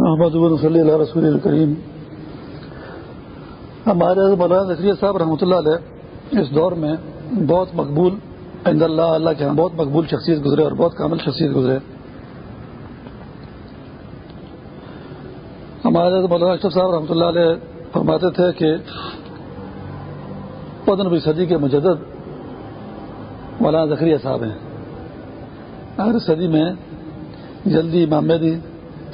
محمد صلی اللہ رسول الکریم ہمارے مولانا ذکریہ صاحب رحمۃ اللہ علیہ اس دور میں بہت مقبول، عند اللہ اللہ کے ہاں بہت مقبول شخصیت گزرے اور بہت کامل شخصیت گزرے۔ ہمارے مولانا اشرف صاحب رحمۃ اللہ علیہ فرماتے تھے کہ پندرہویں صدی کے مجدد مولانا ذکریہ صاحب ہیں۔ ہر صدی میں جلدی امام مہدی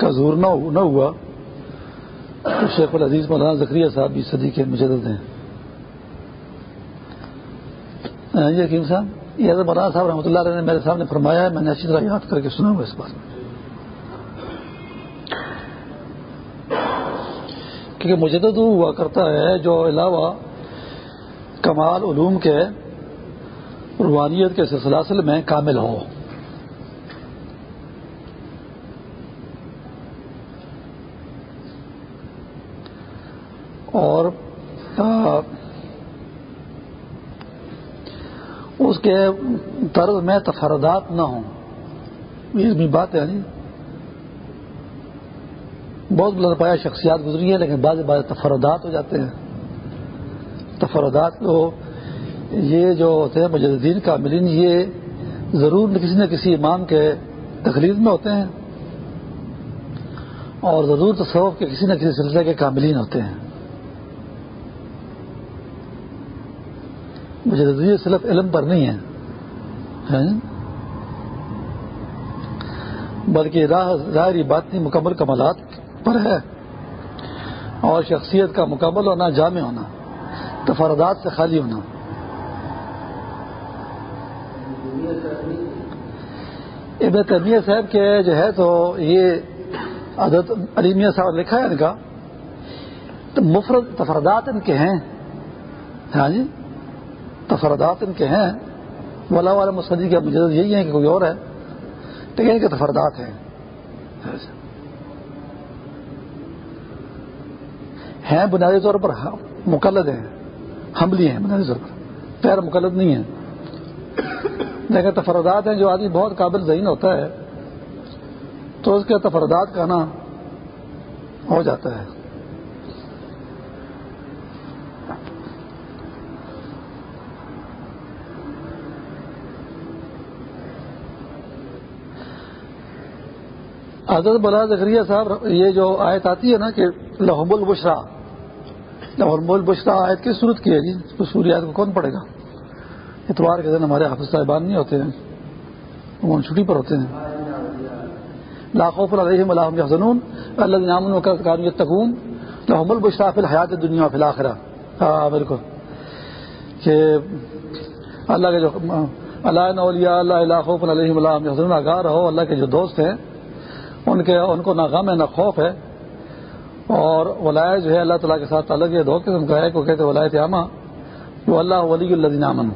کا زور نہ ہوا، تو شیخ العزیز مولانا ذکریہ صاحب بھی صدی کے مجدد ہیں۔ یہ جی حکیم صاحب، یہ مولانا صاحب رحمۃ اللہ علیہ نے میرے سامنے فرمایا ہے، میں نے اچھی طرح یاد کر کے سنا ہوا اس بات میں کیونکہ مجدد ہوا کرتا ہے جو علاوہ کمال علوم کے، روحانیت کے سلسلہ میں کامل ہو۔ اور اس کے طرز میں تفردات نہ ہوں۔ یہ بھی بات ہے نہیں بہت بلند پایا شخصیات گزری ہیں، لیکن بعض بعض تفردات ہو جاتے ہیں۔ تفردات کو یہ جو ہوتے ہیں مجدین کا ملین یہ ضرور کسی نہ کسی امام کے تقریر میں ہوتے ہیں، اور ضرور تصوف کے کسی نہ کسی سلسلے کے کاملین ہوتے ہیں۔ مجھے صرف علم پر نہیں ہے۔ بلکہ ظاہری بات نہیں مکمل کمالات پر ہے۔ اور شخصیت کا مکمل ہونا، جامع ہونا، تفردات سے خالی ہونا۔ ابن تیمیہ صاحب کے جو ہے تو یہ عدد علیمیہ صاحب لکھا ہے ان کا، تو مفرد تفردات ان کے ہیں۔ ہاں جی؟ تفردات ان کے ہیں۔ ولا والا مسجد کا مجرد یہی ہے کہ کوئی اور ہے۔ لیکن ان کے تفردات ہیں۔ ہیں بنیادی طور پر مقلد ہیں۔ حملی ہیں بنیادی طور پر۔ پیر مقلد نہیں ہیں۔ لیکن تفردات ہیں جو آدمی بہت قابل ذہین ہوتا ہے تو اس کے تفردات کا نا ہو جاتا ہے۔ حضرت بلا ذکریہ صاحب، یہ جو آیت آتی ہے نا کہ لحم البشرا لحم البشرا آیت کس صورت کی ہے جی؟ سوری آیت کو کون پڑے گا؟ اتوار کے دن ہمارے حافظ صاحبان نہیں ہوتے ہیں، وہ چھٹی پر ہوتے ہیں۔ لاکھوں پر علیہ الحم حسنون اللہ نام تکون لحم البشرا فی الحیات دنیا فی الآخرہ ہاں،, ہاں بالکل۔ کہ اللہ کے جو، اللہ اللہ اللہ علیہ حسن آگاہ رہو، اللہ کے جو دوست ہیں ان کے ان کو نہ غم ہے، نہ خوف ہے۔ اور ولایت جو ہے، اللہ تعالیٰ کے ساتھ الگ ہے، دو قسم کا ہے۔ کو کہتے ولایت عامہ، وہ اللہ ولی الدین امن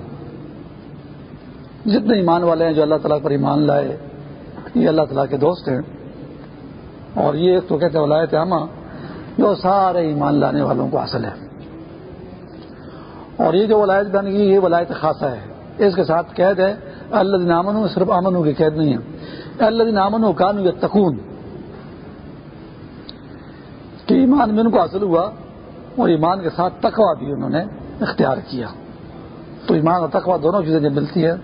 جتنے ایمان والے ہیں جو اللہ تعالیٰ پر ایمان لائے، یہ اللہ تعالیٰ کے دوست ہیں۔ اور یہ تو کہتے ولایت عامہ، جو سارے ایمان لانے والوں کو حاصل ہے۔ اور یہ جو ولایت بن گئی، یہ ولایت خاصہ ہے۔ اس کے ساتھ قید ہے اللہ دن امن صرف امن کی قید نہیں ہے۔ اللہ نامن و کان یا کہ ایمان میں ان کو حاصل ہوا اور ایمان کے ساتھ تقوا بھی انہوں نے اختیار کیا۔ تو ایمان اور تقوا دونوں چیزیں جب ملتی ہے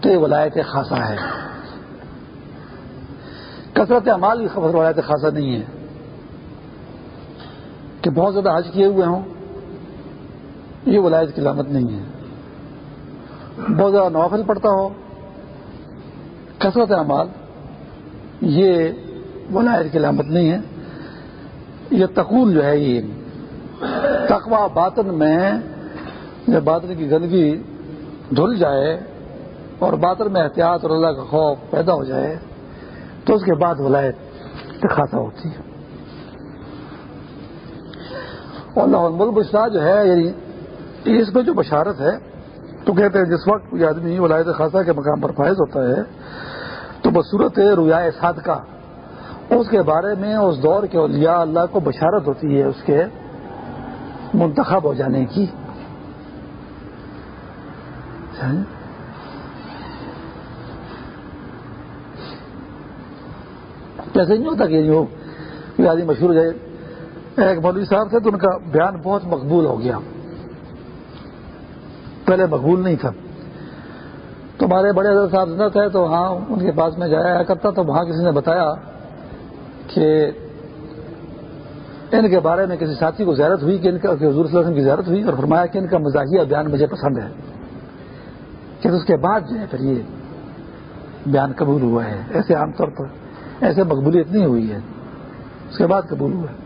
تو یہ ولایت خاصہ ہے۔ کثرت امال کی خبر ولایت خاصہ نہیں ہے۔ کہ بہت زیادہ حج کیے ہوئے ہوں، یہ ولایت کی علامت نہیں ہے۔ بہت زیادہ نوافل پڑتا ہو کثرت امال یہ ولایت کی علامت نہیں ہے۔ یہ تکون جو ہے یہ تقوا باطن میں جب باطن کی گندگی دھل جائے اور باطن میں احتیاط اور اللہ کا خوف پیدا ہو جائے تو اس کے بعد ولایت خاصا ہوتی ہے۔ اور ملک بشرا جو ہے یعنی اس میں جو بشارت ہے، تو کہتے ہیں جس وقت کوئی آدمی ولایت خاصہ کے مقام پر فائز ہوتا ہے تو بصورت رویا صادقہ۔ اس کے بارے میں اس دور کے اولیاء اللہ کو بشارت ہوتی ہے اس کے منتخب ہو جانے کی۔ جیسے نہیں ہوتا کہ یہ آدمی مشہور ہو جائے، ایک مولوی صاحب تھے تو ان کا بیان بہت مقبول ہو گیا۔ پہلے مقبول نہیں تھا۔ تو ہمارے بڑے حضرت صاحب زندہ تھے تو وہاں ان کے پاس میں جایا کرتا تو وہاں کسی نے بتایا کہ ان کے بارے میں کسی ساتھی کو زیارت ہوئی، کہ ان کا حضور صلی اللہ علیہ وسلم کی زیارت ہوئی اور فرمایا کہ ان کا مزاحیہ بیان مجھے پسند ہے۔ کہ اس کے بعد جو ہے پھر یہ بیان قبول ہوا ہے۔ ایسے عام طور پر ایسے مقبولیت نہیں ہوئی ہے۔ اس کے بعد قبول ہوا ہے۔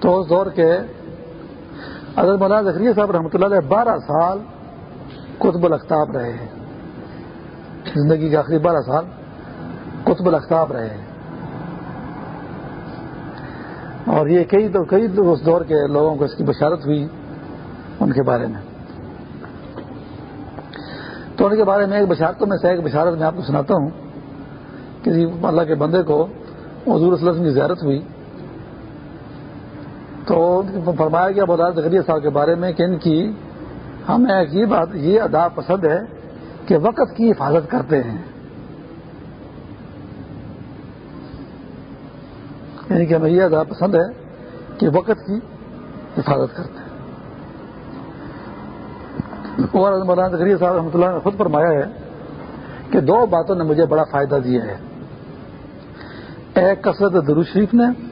تو اس دور کے حضرت مولانا زکریہ صاحب رحمۃ اللہ علیہ بارہ سال قطب الختاب رہے ہیں۔ زندگی کے آخری بارہ سال قطب الختاب رہے ہیں۔ اور یہ کئی تو کئی اس دور کے لوگوں کو اس کی بشارت ہوئی ان کے بارے میں۔ تو ان کے بارے میں ایک بشارتوں میں سے ایک بشارت میں آپ کو سناتا ہوں کسی جی اللہ کے بندے کو حضور صلی اللہ علیہ وسلم کی زیارت ہوئی۔ تو فرمایا گیا بولا زکریہ صاحب کے بارے میں کہ ان کی ہمیں یہ بات، یہ ادا پسند ہے کہ وقت کی حفاظت کرتے ہیں۔ یعنی کہ ہمیں یہ ادا پسند ہے کہ وقت کی حفاظت کرتے ہیں۔ اور مولانا زکریہ صاحب رحمۃ اللہ نے خود فرمایا ہے کہ دو باتوں نے مجھے بڑا فائدہ دیا ہے۔ ایک کثرت درو شریف نے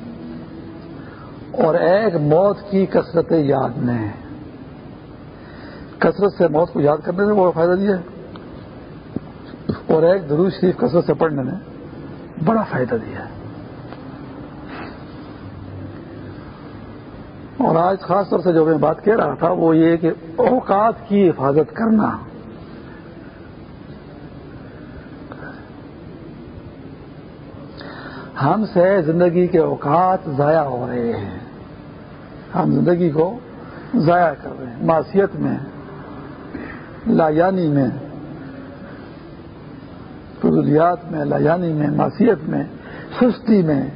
اور ایک موت کی کثرت یاد نے کثرت سے موت کو یاد کرنے میں بڑا فائدہ دیا اور ایک دروز شریف کثرت سے پڑھنے میں بڑا فائدہ دیا اور آج خاص طور سے جو میں بات کہہ رہا تھا وہ یہ کہ اوقات کی حفاظت کرنا۔ ہم سے زندگی کے اوقات ضائع ہو رہے ہیں۔ ہم زندگی کو ضائع کر رہے ہیں معاشیت میں، لایانی میں، فضولیات میں، لایانی میں معاشیت میں، سستی میں۔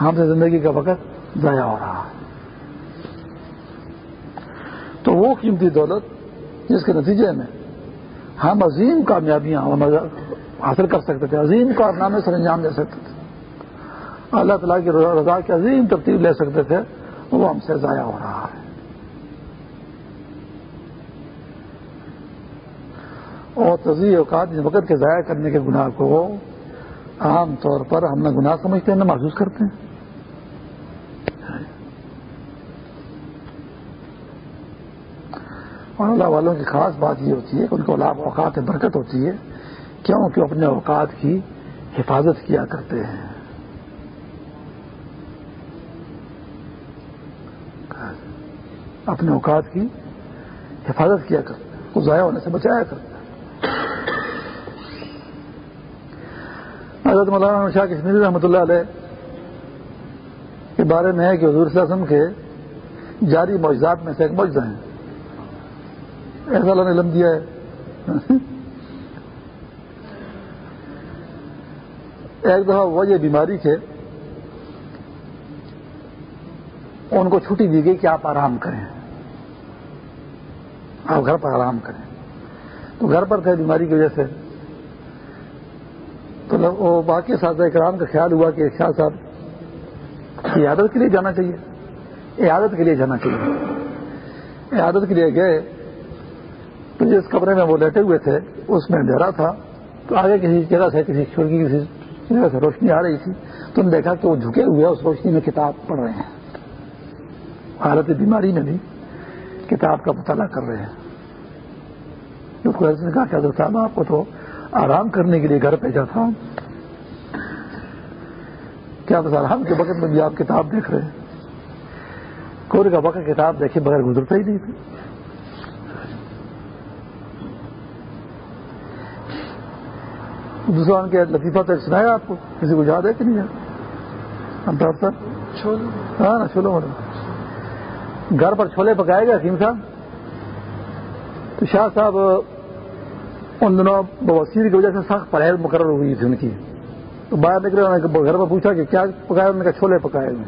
ہم سے زندگی کا وقت ضائع ہو رہا ہے۔ تو وہ قیمتی دولت جس کے نتیجے میں ہم عظیم کامیابیاں حاصل کر سکتے تھے، عظیم کارنامے سر انجام دے سکتے تھے۔ اللہ تعالیٰ کی رضا کی عظیم ترتیب لے سکتے تھے، وہ ہم سے ضائع ہو رہا ہے۔ اور تزیح اوقات اس وقت کے ضائع کرنے کے گناہ کو عام طور پر ہم نے گناہ سمجھتے ہیں نہ محسوس کرتے۔ ہیں اور اللہ والوں کی خاص بات یہ ہوتی ہے کہ ان کو اوقات برکت ہوتی ہے۔ کیوں کہ اپنے اوقات کی حفاظت کیا کرتے ہیں۔ اپنے اوقات کی حفاظت کیا کرتے ہیں، کو ضائع ہونے سے بچایا کرتے ہیں۔ حضرت مولانا شاہ کشمیر رحمۃ اللہ علیہ کے بارے میں ہے کہ حضور صلی اللہ علیہ وسلم کے جاری معجزات میں سے ایک معجزہ ہیں ایسا اللہ نے علم دیا ہے۔ ایک دفعہ وہ یہ بیماری تھے، ان کو چھٹی دی گئی کہ آپ آرام کریں۔ آپ گھر پر آرام کریں۔ تو گھر پر تھے بیماری کی وجہ سے۔ تو وہ باقی ساتھ کرام کا خیال ہوا کہ شاہ صاحب عیادت کے لیے جانا چاہیے۔ عیادت کے لیے جانا چاہیے۔ عیادت کے لیے گئے۔ تو جس کمرے میں وہ لیٹے ہوئے تھے، اس میں اندھیرا تھا۔ تو آگے کسی جگہ سے کسی کھڑکی کسی جگہ سے روشنی آ رہی تھی۔ تو نے دیکھا کہ وہ جھکے ہوئے اس روشنی میں کتاب پڑھ رہے ہیں۔ حالت بیماری میں بھی کتاب کا مطالعہ کر رہے ہیں۔ اس کو کہا کہ حضرت صاحب، آپ کو تو آرام کرنے کے لیے گھر بھیجا تھا کیا بس آرام کے وقت میں بھی آپ کتاب دیکھ رہے ہیں۔ کوئی کا وقت کتاب دیکھے بغیر گزرتا ہی نہیں تھی دوسرا ان کے لطیفہ تک سنایا آپ کو؟ کسی کو یاد ہے کہ نہیں یاد ہاں نا چھولو مطلب گھر پر چھولے پکائے گا حکیم صاحب۔ تو شاہ صاحب ان دنوں بوسیر کی وجہ سے سخت پرہیز مقرر ہوئی تھی ان کی۔ تو باہر نکلے انہوں نے گھر پر پوچھا کہ کیا پکایا؟ انہوں نے کہا چھولے پکائے ہوئے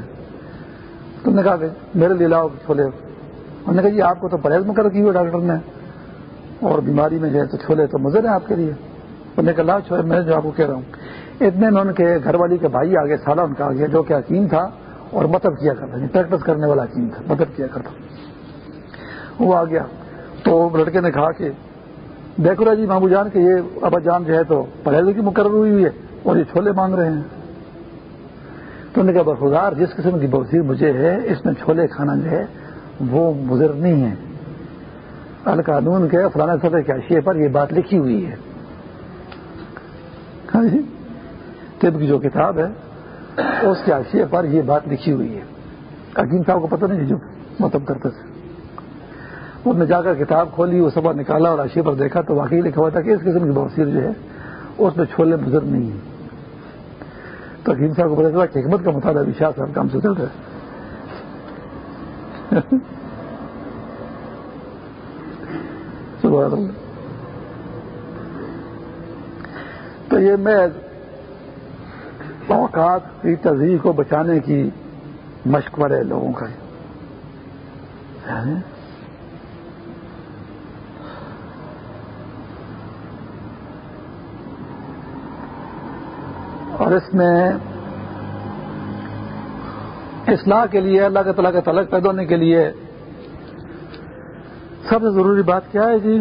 تم نے کہا کہ میرے لیے لاؤ چھولے۔ انہوں نے کہا جی آپ کو تو پرہیز مقرر کی ہوئی ڈاکٹر نے۔ اور بیماری میں گئے تو چھولے تو مزر ہیں آپ کے لیے۔ نے کہا، لا چھوڑے، میں جو آپ کو کہہ رہا ہوں۔ اتنے میں ان کے گھر والی کے بھائی آگے سالہ ان کا آ گیا جو کہ حکیم تھا اور مطلب کیا کرتا تھا پریکٹس یعنی کرنے والا حکیم تھا مطلب کیا کرتا وہ آ گیا۔ تو لڑکے نے کہا کہ، دیکھو را جی مامو جان کہ یہ ابا جان جو ہے تو پرہیز کی مقرر ہوئی ہوئی ہے اور یہ چھولے مانگ رہے ہیں۔ تو نے کہا برخار جس قسم کی بوسیر مجھے ہے، اس میں چھولے کھانا جو ہے، وہ مضر نہیں ہے۔ القانون کے فلانا سطح کے اشیے پر یہ بات لکھی ہوئی ہے۔ طب کی جو کتاب ہے، اس کے اشیے پر یہ بات لکھی ہوئی ہے۔ حکیم صاحب کو پتہ نہیں جو مطلب کرتے تھے۔ انہوں نے جا کر کتاب کھولی، وہ سبا نکالا اور اشیے پر دیکھا تو واقعی لکھا ہوا تھا کہ اس قسم کی بوسیر جو ہے، اس میں چھولے بزرگ نہیں ہیں۔ تو حکیم صاحب کو پتا چلا کہ حکمت کا مطالعہ بھی شاہ صاحب کام سے چل رہا ہے۔ تو یہ میں اوقات کی تزیح کو بچانے کی مشورے لوگوں کا اور اس میں اصلاح کے لیے اللہ کے تعالیٰ کا تعلق پیدا ہونے کے لیے سب سے ضروری بات کیا ہے جی؟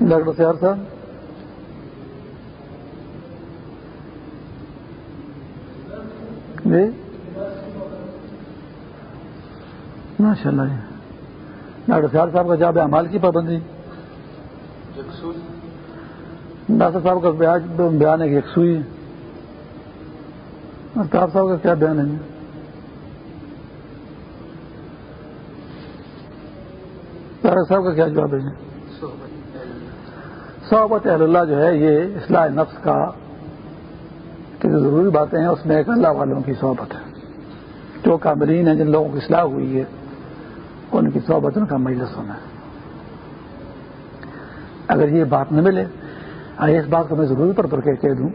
ڈاکٹر سیار صاحب جی ماشاء اللہ جی ڈاکٹر سیار صاحب کا جاب امال کی پابندی۔ ڈاکٹر صاحب کا بیان ہے کہ یکسوئی افطاب صاحب کا کیا بیان ہے؟ ڈاکٹر صاحب کا کیا جواب ہے؟ صحبت اہل اللہ جو ہے، یہ اصلاح نفس کا کہ جو ضروری باتیں ہیں، اس میں ایک اللہ والوں کی صحبت ہے۔ جو کامرین ہیں، جن لوگوں کی اصلاح ہوئی ہے، ان کی صحبت، ان کا مجلس ہونا ہے۔ اگر یہ بات نہ ملے اس بات کو میں ضروری پر پر کہہ دوں۔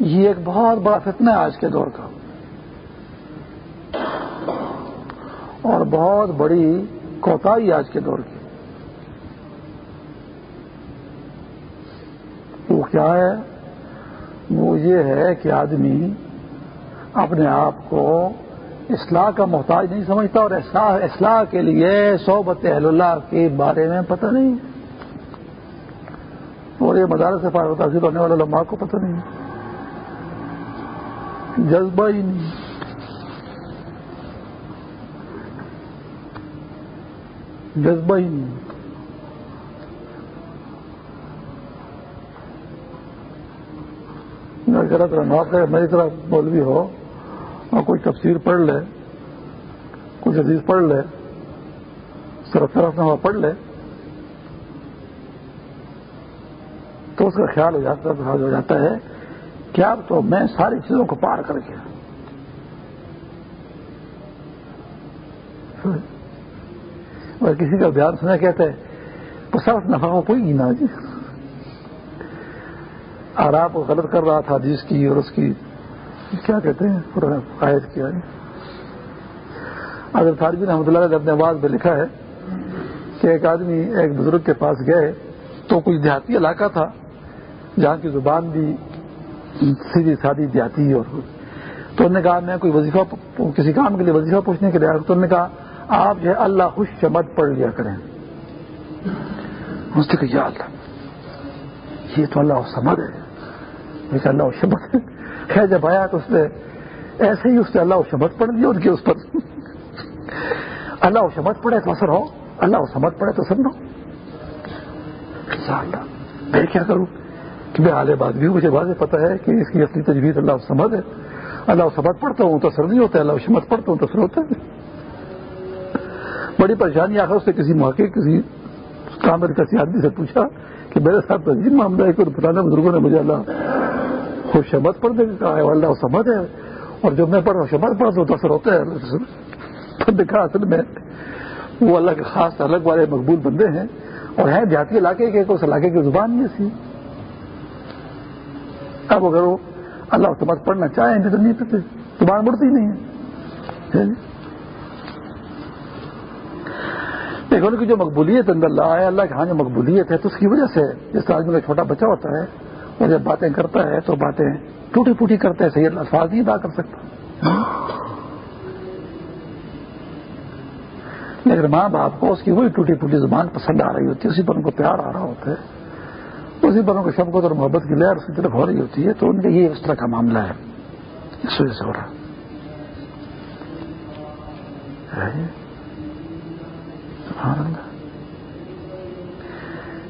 یہ ایک بہت بڑا فتنہ ہے آج کے دور کا۔ اور بہت بڑی کوتاہی آج کے دور کی وہ کیا ہے؟ وہ یہ ہے کہ آدمی اپنے آپ کو اصلاح کا محتاج نہیں سمجھتا اور اصلاح کے لیے صحبت اہل اللہ کے بارے میں پتہ نہیں۔ اور یہ مدارس سے فارغ تاثیر ہونے والے لمحہ کو پتہ نہیں۔ جذبہ ہی نہیں۔ جذبہ ہی نہیں۔ غلط رہا میری طرح مولوی ہو، اور کوئی تفسیر پڑھ لے کچھ عزیز پڑھ لے، صرف طرف نہ پڑھ لے، تو اس کا خیال ہو جاتا ہو جاتا ہے کہ اب تو میں ساری چیزوں کو پار کر گیا۔ اور کسی کا بیان سنا کہتے ہیں تو صرف نفا کو کوئی گنا جی؟ اور آپ غلط کر رہا تھا جس کی اور اس کی کیا کہتے ہیں؟ پورا قائد کیا ہے۔ اگر فارجی رحمۃ اللہ نے اپنے آواز میں لکھا ہے کہ ایک آدمی ایک بزرگ کے پاس گئے تو کچھ دیہاتی علاقہ تھا جہاں کی زبان بھی سیدھی سادی دیہاتی اور تو انہوں نے کہا، میں کوئی وظیفہ کسی کام کے لیے وظیفہ پوچھنے کے لیے تو انہوں نے کہا، آپ جو ہے اللہ خوش شمد پڑھ لیا کریں۔ اس نے کہا اللہ، یہ تو اللہ سمد ہے۔ لیکن اللہ شمد ہے جب آیا تو اس نے ایسے ہی اس نے اللہ شمد پڑھ لیا ان کے اس پر. اللہ شمد پڑھے تو اثر ہو، اللہ سمجھ پڑے تو سمجھو اللہ. میں کیا کروں؟ کہ میں حال بات بھی مجھے واضح پتا ہے کہ اس کی اصلی تجویز اللہ سمجھ ہے. اللہ سمجھ پڑھتا ہوں تو سر نہیں ہوتا ہے اللہ سمجھ پڑھتا ہوں تو سر ہوتا ہے. بڑی پریشانی، آخر اس سے کسی موقع کسی کام کسی آدمی سے پوچھا کہ میرے ساتھ تو عجیب معاملہ ہے کہ پرانے بزرگوں نے مجھے اللہ خوش شمت پڑھنے کا ہے، اللہ سمجھ ہے۔ اور جب میں پڑھ رہا ہوں شمت پڑھتا تو اثر ہوتا ہے۔ دیکھا اصل میں وہ اللہ کے خاص الگ والے مقبول بندے ہیں۔ اور ہیں دیہاتی علاقے کے اس علاقے کی زبان نہیں ایسی اب اگر وہ اللہ سمجھ پڑھنا چاہیں تو نہیں پڑھتے زبان مڑتی نہیں ہے۔ لیکن ان کی جو مقبولیت اندر اللہ ہے، اللہ کے ہاں جو مقبولیت ہے، تو اس کی وجہ سے جس آدمی کا چھوٹا بچہ ہوتا ہے وہ جب باتیں کرتا ہے تو باتیں ٹوٹی پوٹی کرتے ہیں صحیح الفاظ نہیں ادا کر سکتا۔ ہاں؟ لیکن ماں باپ کو اس کی وہی ٹوٹی پوٹی زبان پسند آ رہی ہوتی ہے اسی پر ان کو پیار آ رہا ہوتا ہے، اسی پر ان کو شبکت اور محبت کی لہر اس کی طرف ہو رہی ہوتی ہے، تو ان کا یہ اس طرح کا معاملہ ہے۔ اس وجہ سے ہو رہا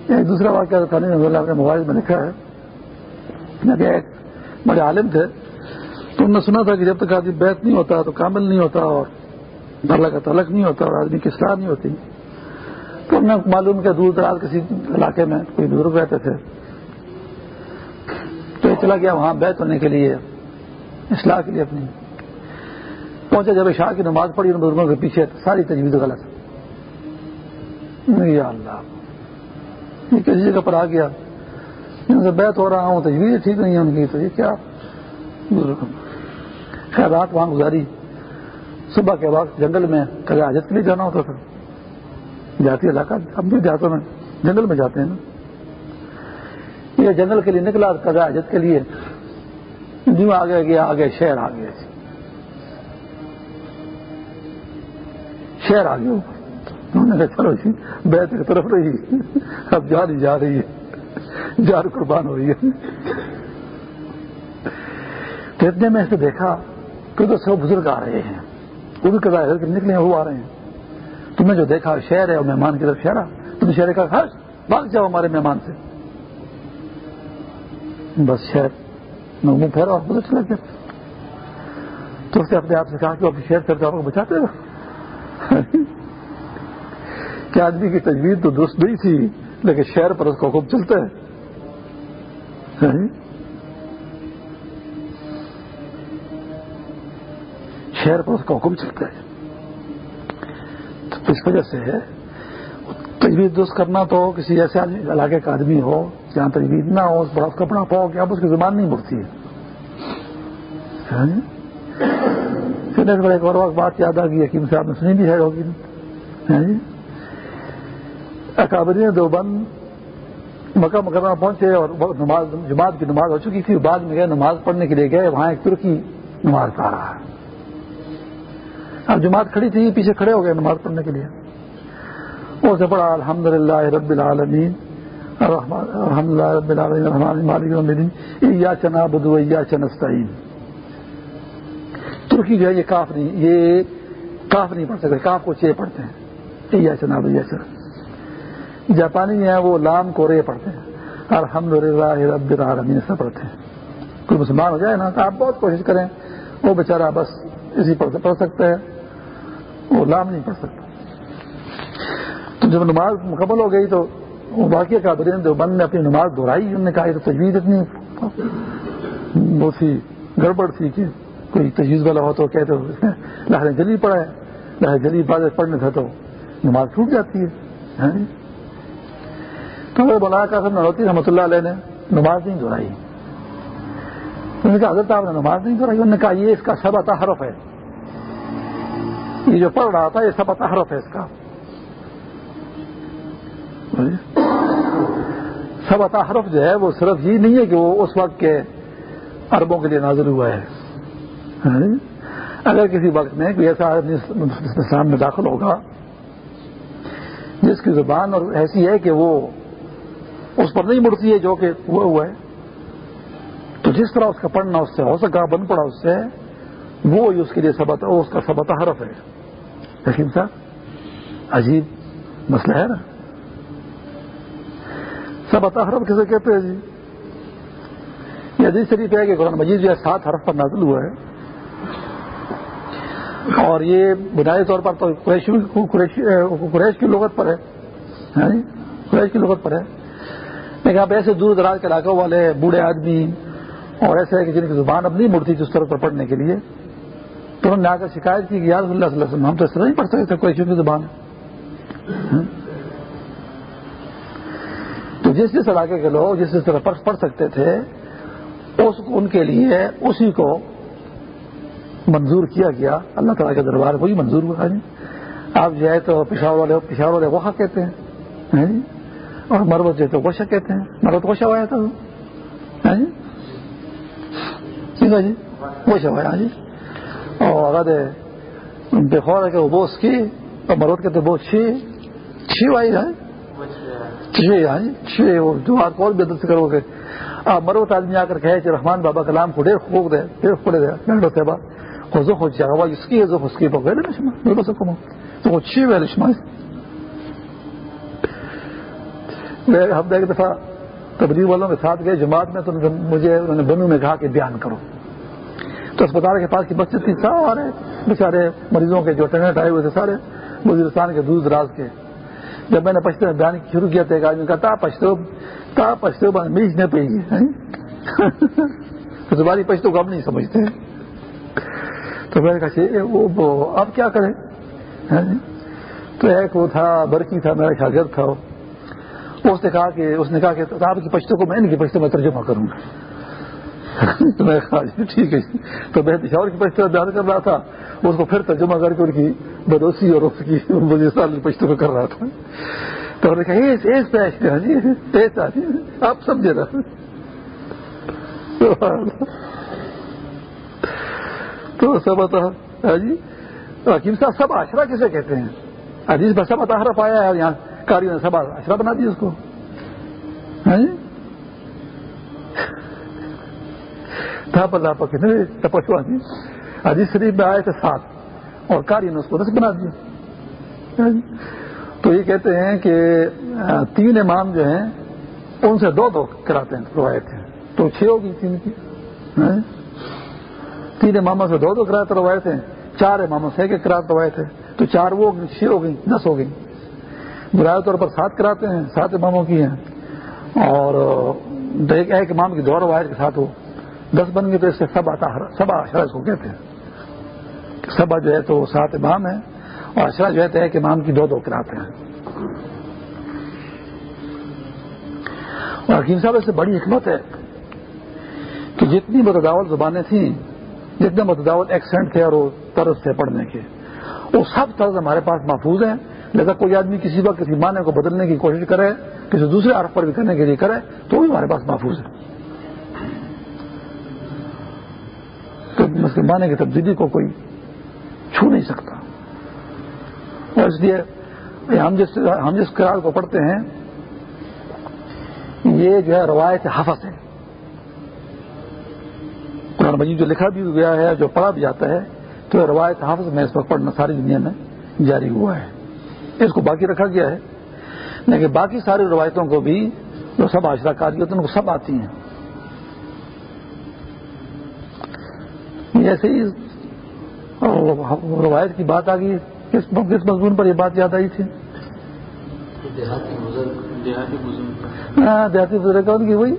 ایک دوسرا واقعہ اپنے موبائل میں لکھا ہے۔ ایک بڑے عالم تھے، تو انہوں نے سنا تھا کہ جب تک آدمی بیت نہیں ہوتا تو کامل نہیں ہوتا اور اللہ کا تلق نہیں ہوتا اور آدمی کی اصلاح نہیں ہوتی۔ تو انہوں نے معلوم کیا دور دراز کسی علاقے میں کوئی بزرگ رہتے تھے۔ تو چلا گیا وہاں بیت ہونے کے لیے، اصلاح کے لیے اپنی۔ پہنچا جب شاہ کی نماز پڑھی، ان بزرگوں کے پیچھے ساری تجویز غلط۔ یا اللہ، یہ کسی جگہ پر آ گیا۔ ان سے بیت ہو رہا ہوں تجویز ٹھیک نہیں ہے ان کی، تو یہ کیا؟ خیر، رات وہاں گزاری۔ صبح کے وقت جنگل میں کبھی حاجت کے لیے جانا ہوتا تھا۔ جاتی علاقہ، ہم بھی جاتے میں جنگل میں جاتے ہیں۔ نا یہ جنگل کے لیے نکلا، کبھی حاجت کے لیے۔ جو آگے گیا، آگے شہر آ گیا۔ شہر آ گیا چلو جی بیت کی طرف رہی اب جا رہی جا رہی ہے۔ جار قربان ہو رہی ہے۔ تو اتنے میں اسے دیکھا کہ تو سب بزرگ آ رہے ہیں۔ وہ بھی کدا نکلے ہیں، وہ آ رہے ہیں۔ تم نے جو دیکھا، شہر ہے اور مہمان کی طرف شہرا تم شہر کا خرچ بھاگ جاؤ ہمارے مہمان سے۔ بس شہر میں منہ پھیرا اور بدل چلا گیا۔ تو اس نے اپنے آپ سے کہا کہ اپنے شہر سے کو بچاتے ہو۔ کہ آدمی کی تجویز تو درست نہیں تھی، لیکن شہر پر اس کو خوب چلتا ہے۔ ہاں۔ شہر پر اس کا حکم چلتا ہے۔ تو اس وجہ سے تجویز درست کرنا تو کسی ایسے علاقے کا آدمی ہو، جہاں تجویز نہ ہو، اس بڑا کپڑا پاؤ کہ اب اس کی زبان نہیں مڑتی ہے۔ ہاں۔ ایک بڑے اور بات یاد آ گئی حکیم صاحب نے سنی بھی ہے ہوگی۔ ہاں۔ اکابرین دیوبند مکہ مکرمہ پہنچے اور نماز جماعت کی نماز ہو چکی تھی، بعد میں گئے نماز پڑھنے کے لیے گئے، وہاں ایک ترکی نماز پڑھ رہا ہے۔ اب جماعت کھڑی تھی، پیچھے کھڑے ہو گئے نماز پڑھنے کے لیے۔ وہ سے پڑھا الحمد للہ رب العالمین الحمد للہ رب العالمین یا چنا بدو یا چنستعین ترکی جو ہے، یہ کاف نہیں، یہ کاف نہیں پڑھ سکتے، کاف کو چے پڑھتے ہیں۔ یا چنا یا چنا جاپانی ہے وہ لام کو رے پڑھتے ہیں۔ الحمد للہ رب العالمین سے پڑھتے ہیں۔ کوئی مسلمان ہو جائے نا تو آپ بہت کوشش کریں۔ وہ بیچارہ بس اسی پڑھ سکتا ہے۔ وہ لام نہیں پڑھ سکتا۔ تو جب نماز مکمل ہو گئی تو وہ باقی کا جو بند نے اپنی نماز دہرائی۔ انہوں نے کہا، یہ تو تجویز اتنی وہ تھی گڑبڑ تھی کہ کوئی تجویز والا ہو تو کہتے لہر جلی پڑا ہے۔ لہر جلی پڑھنے تھا تو نماز چھوٹ جاتی ہے۔ ہاں جی؟ وہ بلا کا نروتی رحمۃ اللہ علیہ نے نماز نہیں دہرائی؟ انہوں نے کہا، حضرت آپ نے نماز نہیں دہرائی؟ انہوں نے کہا، یہ اس کا سب حرف ہے۔ یہ جو پڑھ رہا تھا، یہ سب حرف ہے اس کا۔ سب حرف جو ہے، وہ صرف یہ نہیں ہے کہ وہ اس وقت کے عربوں کے لیے نازل ہوا ہے۔ ہاں جی؟ اگر کسی وقت میں کوئی ایسا آدمی اسلام میں داخل ہوگا، جس کی زبان اور ایسی ہے کہ وہ اس پر نہیں مڑتی ہے جو کہ وہ ہوا ہے۔ تو جس طرح اس کا پڑھنا اس سے ہو سکا بند پڑا اس سے، وہ اس کے لیے سبت اس کا سبتا حرف ہے۔ حکیم صاحب عجیب مسئلہ ہے نا۔ سبتا حرف کسے کہتے ہیں جی؟ یہ عزیز شریف ہے کہ قرآن مجید جو ہے سات حرف پر نازل ہوا ہے۔ اور یہ بنیادی طور پر تو قریش کی لغت پر ہے۔ یعنی قریش کی لغت پر ہے۔ لیکن اب ایسے دور دراز کے علاقوں والے بوڑھے آدمی اور ایسے کہ جن کی زبان اب نہیں مڑتی جس طرح پر پڑھنے کے لیے. تو انہوں نے آ کر شکایت کی کہ یاد اللہ صلی اللہ وسلم ہم تو اس طرح نہیں پڑھ سکتے کوئی کی زبان تو جس جس علاقے کے لوگ جس جس طرح پڑھ, پڑھ سکتے تھے اس ان کے لیے اسی کو منظور کیا گیا۔ اللہ تعالیٰ کے دربار وہی منظور ہوا جی آپ جو ہے تو پشاور والے پشاور والے وہاں کہتے ہیں جی؟ اور مربت جو ہے تو گوشہ کہتے ہیں۔ مربت گوشہ ہوا تھا ٹھیک ہے جی؟ گوشہ ہوا ہاں جی۔ اور اگر بے خور ہے کہ وہ بوس کی اور مربت کہتے بوس چھی چھی وائی ہے چھ ہاں جی؟ چھ، وہ جو آپ اور بھی ادھر کرو گے۔ آپ مروت آدمی آ کر کہے کہ رحمان بابا کلام کو ڈیر خوب دے ڈیر کھولے دے۔ ڈنڈو تھے با خوزو خود جاگا اس کی ہے جو اس کی بغیر نشما نہیں بس کمو تو وہ چھ ویل شما ہم ایک دفعہ تبلیغ والوں کے ساتھ گئے جماعت میں، تو مجھے، انہوں نے بنو میں کہا کہ بیان کرو۔ تو اسپتال کے پاس کی مسجد تھی سارے بیچارے مریضوں کے جو ٹینٹ آئے ہوئے تھے سارے، وزیرستان کے دور دراز کے۔ جب میں نے پشتو میں بیان شروع کیا تھا ایک آدمی کہا پشتو، تا پشتو میچ نہیں پہ زبانی پشتو کو ہم نہیں سمجھتے۔ تو میں نے کہا وہ اب کیا کریں؟ تو ایک وہ تھا برکی تھا، میرا شاگرد تھا اس نے کہا کہ اس نے کہا کہ آپ کی پشتو کو میں ان کی پشتو میں ترجمہ کروں گا۔ تو میں کہا جی ٹھیک ہے جی۔ تو میں پشاور کی پشتو بیان کر رہا تھا۔ اس کو پھر ترجمہ کر کے ان کی بدوسی اور اس کی وزیر پشتو کو کر رہا تھا۔ تو انہوں نے کہا ایس ایس پہ جی۔ ایس آ جی۔ آپ سمجھے نا تو سب بتا ہاں جی۔ حکیم صاحب، سب آشرا کسے کہتے ہیں؟ عزیز بس سب اتحرا پایا ہے یہاں۔ کاریوں نے سب آشرا بنا دیا اس کو۔ تھا پر کتنے تپسوا جی عزیز شریف میں آئے تھے سات۔ اور کاری نے اس کو رس بنا دیا۔ تو یہ کہتے ہیں کہ تین امام جو ہیں، ان سے دو دو کراتے ہیں، روایت ہیں تو چھ ہوگی تین کی۔ تین اماموں سے دو دو کرایت روایت ہیں۔ چار اماموں سے ایک کرایت روایت ہے۔ تو چار وہ ہو گئی چھ ہو گئی دس ہو گئی برائے طور پر سات کراتے ہیں سات اماموں کی ہیں۔ اور ایک امام کی دو روایت کے ساتھ وہ دس بن گئے تو اس سے سب آتا سب آشرا اس کو کہتے ہیں۔ سبا جو ہے تو سات امام ہیں۔ اور اشرا جو ہے کہ امام کی دو دو کراتے ہیں۔ اور حکیم صاحب، اس سے بڑی حکمت ہے کہ جتنی متداول زبانیں تھیں، جتنے متداول ایکسینٹ تھے اور وہ طرز تھے پڑھنے کے، وہ سب طرز ہمارے پاس محفوظ ہیں۔ لہٰذا کوئی آدمی کسی وقت کسی معنی کو بدلنے کی کوشش کرے، کسی دوسرے عرف پر بھی کرنے کے لیے کرے، تو بھی ہمارے پاس محفوظ ہے۔ تو معنی کی تبدیلی کو کوئی چھو نہیں سکتا۔ اور اس لیے ہم جس ہم جس قرار کو پڑھتے ہیں، یہ جو ہے روایت حفظ ہے۔ قرآن مجید جو لکھا بھی گیا ہے، جو پڑھا بھی جاتا ہے، تو روایت حافظ میں اس وقت پڑھنا ساری دنیا میں جاری ہوا ہے۔ اس کو باقی رکھا گیا ہے۔ لیکن باقی ساری روایتوں کو بھی جو سب آشرا کاری ہوتے ہیں ان کو سب آتی ہیں۔ ایسے ہی روایت کی بات آ گئی۔ کس کس مضمون پر یہ بات یاد آئی تھی؟ ہاں دیہاتی بزرگ ان کی وہی۔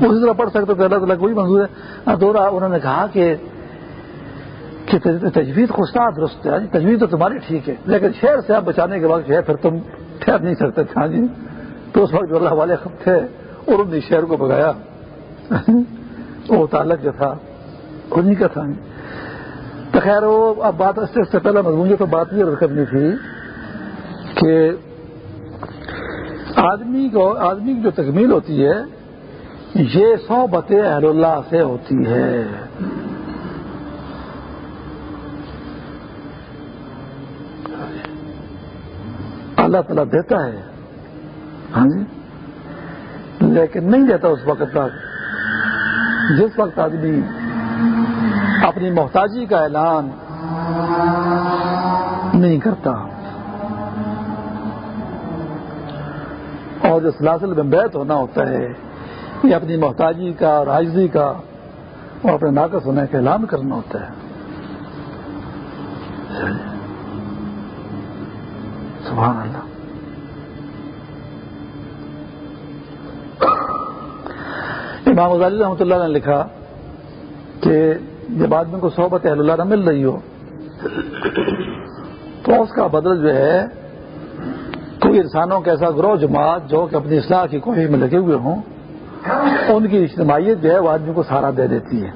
اسی طرح پڑھ سکتے تھے اللہ تعالیٰ وہی منظور ہے۔ دورہ انہوں نے کہا کہ تجویز کو ساتھ درست ہے تجویز تو تمہاری ٹھیک ہے، لیکن شہر سے آپ بچانے کے بعد جو ہے پھر تم ٹھہر نہیں سکتے تھے ہاں جی تو اس وقت جو اللہ والے تھے اور انہوں نے شہر کو بگایا وہ تعلق جو تھا انہیں کا تھا تو خیر، وہ اب بات اس سے پہلے مضمون تو بات یہ کرنی تھی کہ آدمی کو، آدمی کی جو تکمیل ہوتی ہے، یہ سو بتیں اہل اللہ سے ہوتی ہے اللہ تعالیٰ دیتا ہے۔ ہاں جی؟ لیکن نہیں دیتا اس وقت تک۔ جس وقت آدمی اپنی محتاجی کا اعلان نہیں کرتا۔ اور جو سلاسل میں بیت ہونا ہوتا ہے، یہ اپنی محتاجی کا اور حاضری کا اور اپنے ناقص ہونے کا اعلان کرنا ہوتا ہے۔ سبحان اللہ۔ امام غزالی رحمۃ اللہ نے لکھا کہ جب آدمی کو صحبت اہل اللہ نہ مل رہی ہو، تو اس کا بدل جو ہے کوئی انسانوں کا ایسا گروہ جماعت جو کہ اپنی اصلاح کی کوشش میں لگے ہوئے ہوں، ان کی اجتماعیت جو ہے وہ آدمی کو سہارا دے دیتی ہے۔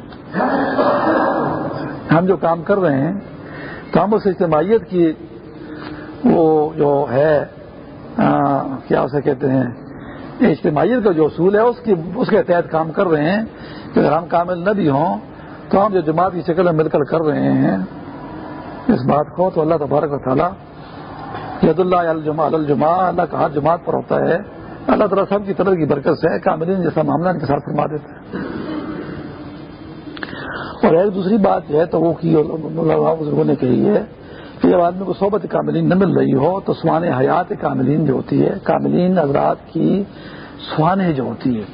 ہم جو کام کر رہے ہیں، تو ہم اس اجتماعیت کی وہ جو ہے کیا اسے کہتے ہیں؟ اجتماعیت کا جو اصول ہے، اس کی اس کے تحت کام کر رہے ہیں۔ کہ اگر ہم کامل نہ بھی ہوں، تو ہم جو جماعت کی شکل میں مل کر کر رہے ہیں، اس بات کو تو اللہ تبارک و تعالیٰ ید اللہ الجماء الجماع اللہ کا ہر جماعت پر ہوتا ہے۔ اللہ تعالیٰ سب کی طرح کی برکت سے کاملین جیسا معاملہ ان کے ساتھ فرما دیتے ہیں اور ایک دوسری بات جو ہے تو وہ کی بزرگوں نے کہی ہے کہ جب آدمی کو صحبت کاملین نہ مل رہی ہو تو سوان حیات کاملین جو ہوتی ہے، کاملین حضرات کی سوانے جو ہوتی ہے۔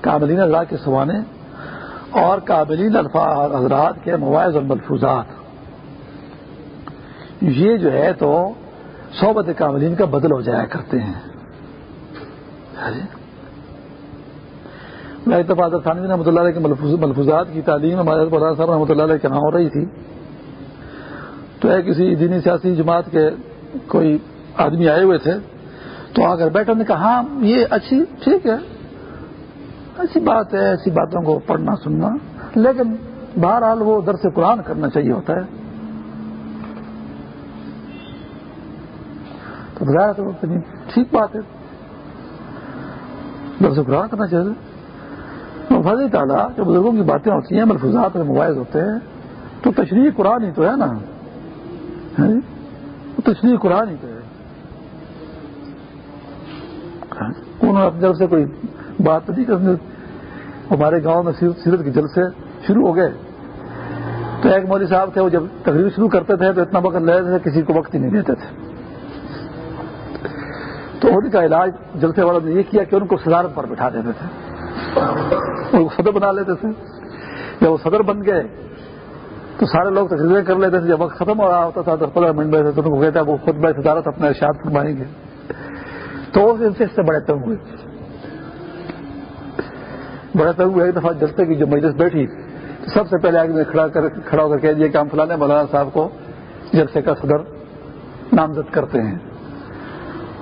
کاملین حضرات کے سوانے اور کابلین حضرات کے مواعظ الملفوظات۔ یہ جو ہے تو صحبت کاملین کا بدل ہو جایا کرتے ہیں۔ اتفاق ثانوی رحمۃ اللہ علیہ کے ملفوظات کی تعلیم ہمارے صاحب رحمۃ اللہ علیہ کے ہاں ہو رہی تھی۔ تو ہے کسی دینی سیاسی جماعت کے کوئی آدمی آئے ہوئے تھے۔ تو آ کر بیٹھا نے کہا ہاں یہ اچھی، ٹھیک ہے۔ ایسی بات ہے ایسی باتوں کو پڑھنا، سننا۔ لیکن بہرحال وہ درس قرآن کرنا چاہیے ہوتا ہے۔ تو تو ٹھیک بات ہے۔ درس قرآن کرنا چاہیے فضی تعالیٰ جو بزرگوں کی باتیں ہوتی ہیں، ملفوظات میں موبائل ہوتے ہیں، تو تشریح قرآن ہی تو ہے نا؟ جی؟ تشریح قرآن ہی تو ہے۔ انہوں نے اپنی طرف سے کوئی بات نہیں کرنی۔ ہمارے گاؤں میں سیرت کے جلسے شروع ہو گئے۔ تو ایک مودی صاحب تھے، وہ جب تقریر شروع کرتے تھے، تو اتنا وقت لیتے تھے، کسی کو وقت ہی نہیں دیتے تھے۔ تو ان کا علاج جلسے والوں نے یہ کیا کہ ان کو صدارت پر بٹھا دیتے تھے۔ ان کو صدر بنا لیتے تھے۔ جب وہ صدر بن گئے، تو سارے لوگ تقریریں کر لیتے تھے۔ جب وقت ختم ہو رہا ہوتا تھا، دس پندرہ منٹ میں تو ان کو کہتا وہ خود بہ صدارت اپنا ارشاد فرمائیں گے۔ تو ان سے بڑے تنگ ہوئے۔ بڑے تنگ ہوئے، ایک دفعہ جلسے کی جو مجلس بیٹھی، تو سب سے پہلے آگے کھڑا کر، کھڑا ہو کر کہہ دیا کہ ہم فلاں مولانا صاحب کو جلسے کا صدر نامزد کرتے ہیں۔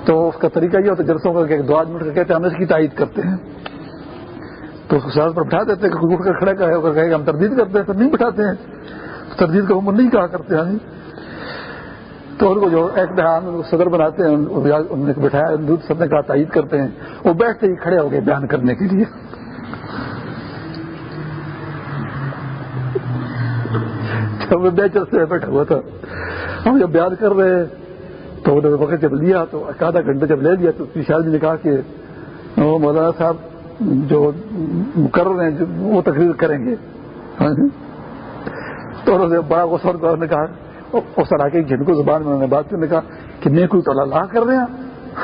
تو اس کا طریقہ یہ ہوتا ہے جلسوں کا کہ دو آدمی کر کہتے ہیں، ہم اس کی تائید کرتے ہیں۔ تو اس کو پر بٹھا دیتے ہیں کہ اٹھ کر کھڑے ہو کر کہ ہم تردید کرتے ہیں، تو نہیں بٹھاتے ہیں۔ تردید کا عمر نہیں کہا کرتے ہیں تو ان کو جو ایک دہان صدر بناتے ہیں انہوں نے بٹھایا دودھ سب نے کہا تائید کرتے ہیں۔ وہ بیٹھتے ہی کھڑے ہو گئے بیان کرنے کے لیے۔ جب میں بیچر سے بیٹھا ہوا تھا۔ ہم جب بیان کر رہے ہیں، تو انہوں نے وقت جب لیا، تو آدھا گھنٹہ جب لے لیا، تو شاید نے کہا کہ مولانا صاحب جو مقرر ہیں، جو وہ تقریر کریں گے۔ ہاں جی۔ تو انہوں نے بڑا غصہ نے کہا، اس طرح کے جن کو زبان میں انہوں نے بات کرنے کہا کہ میں کوئی تولا کر رہے ہیں؟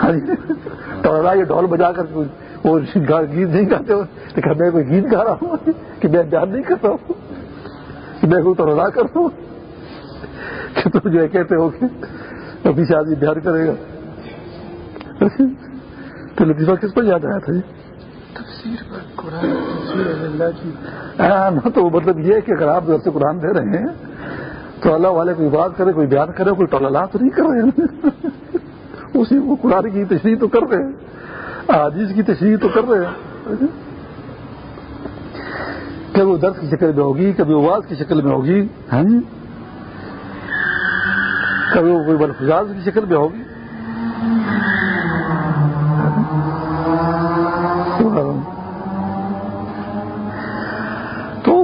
ہاں جی۔ تولا یہ ڈھول بجا کر وہ گیت نہیں گاتے ہو کہ میں کوئی گیت گا رہا ہوں، کہ میں بیان نہیں کرتا ہوں، کہ میں کوئی تولا کر رہا ہوں۔ کہ تم جو کہتے ہو کہ ابھی سے آدمی بیان کرے گا۔ ہاں جی۔ تو لطیفہ کس پر یاد آیا تھا جی؟ ہاں تو مطلب یہ کہ اگر آپ سے قرآن دے رہے ہیں، تو اللہ والے کوئی بات کرے، کوئی بیان کرے، کوئی ٹولا تو نہیں کر رہے ہیں۔ اسی وہ قرآن کی تشریح تو کر رہے ہیں۔ حادیث کی تشریح تو کر رہے ہیں۔ کبھی وہ درد کی شکل میں ہوگی، کبھی آواز کی شکل میں ہوگی ہاں جی؟ کبھی وہ کوئی بلفاظ کی شکل میں ہوگی۔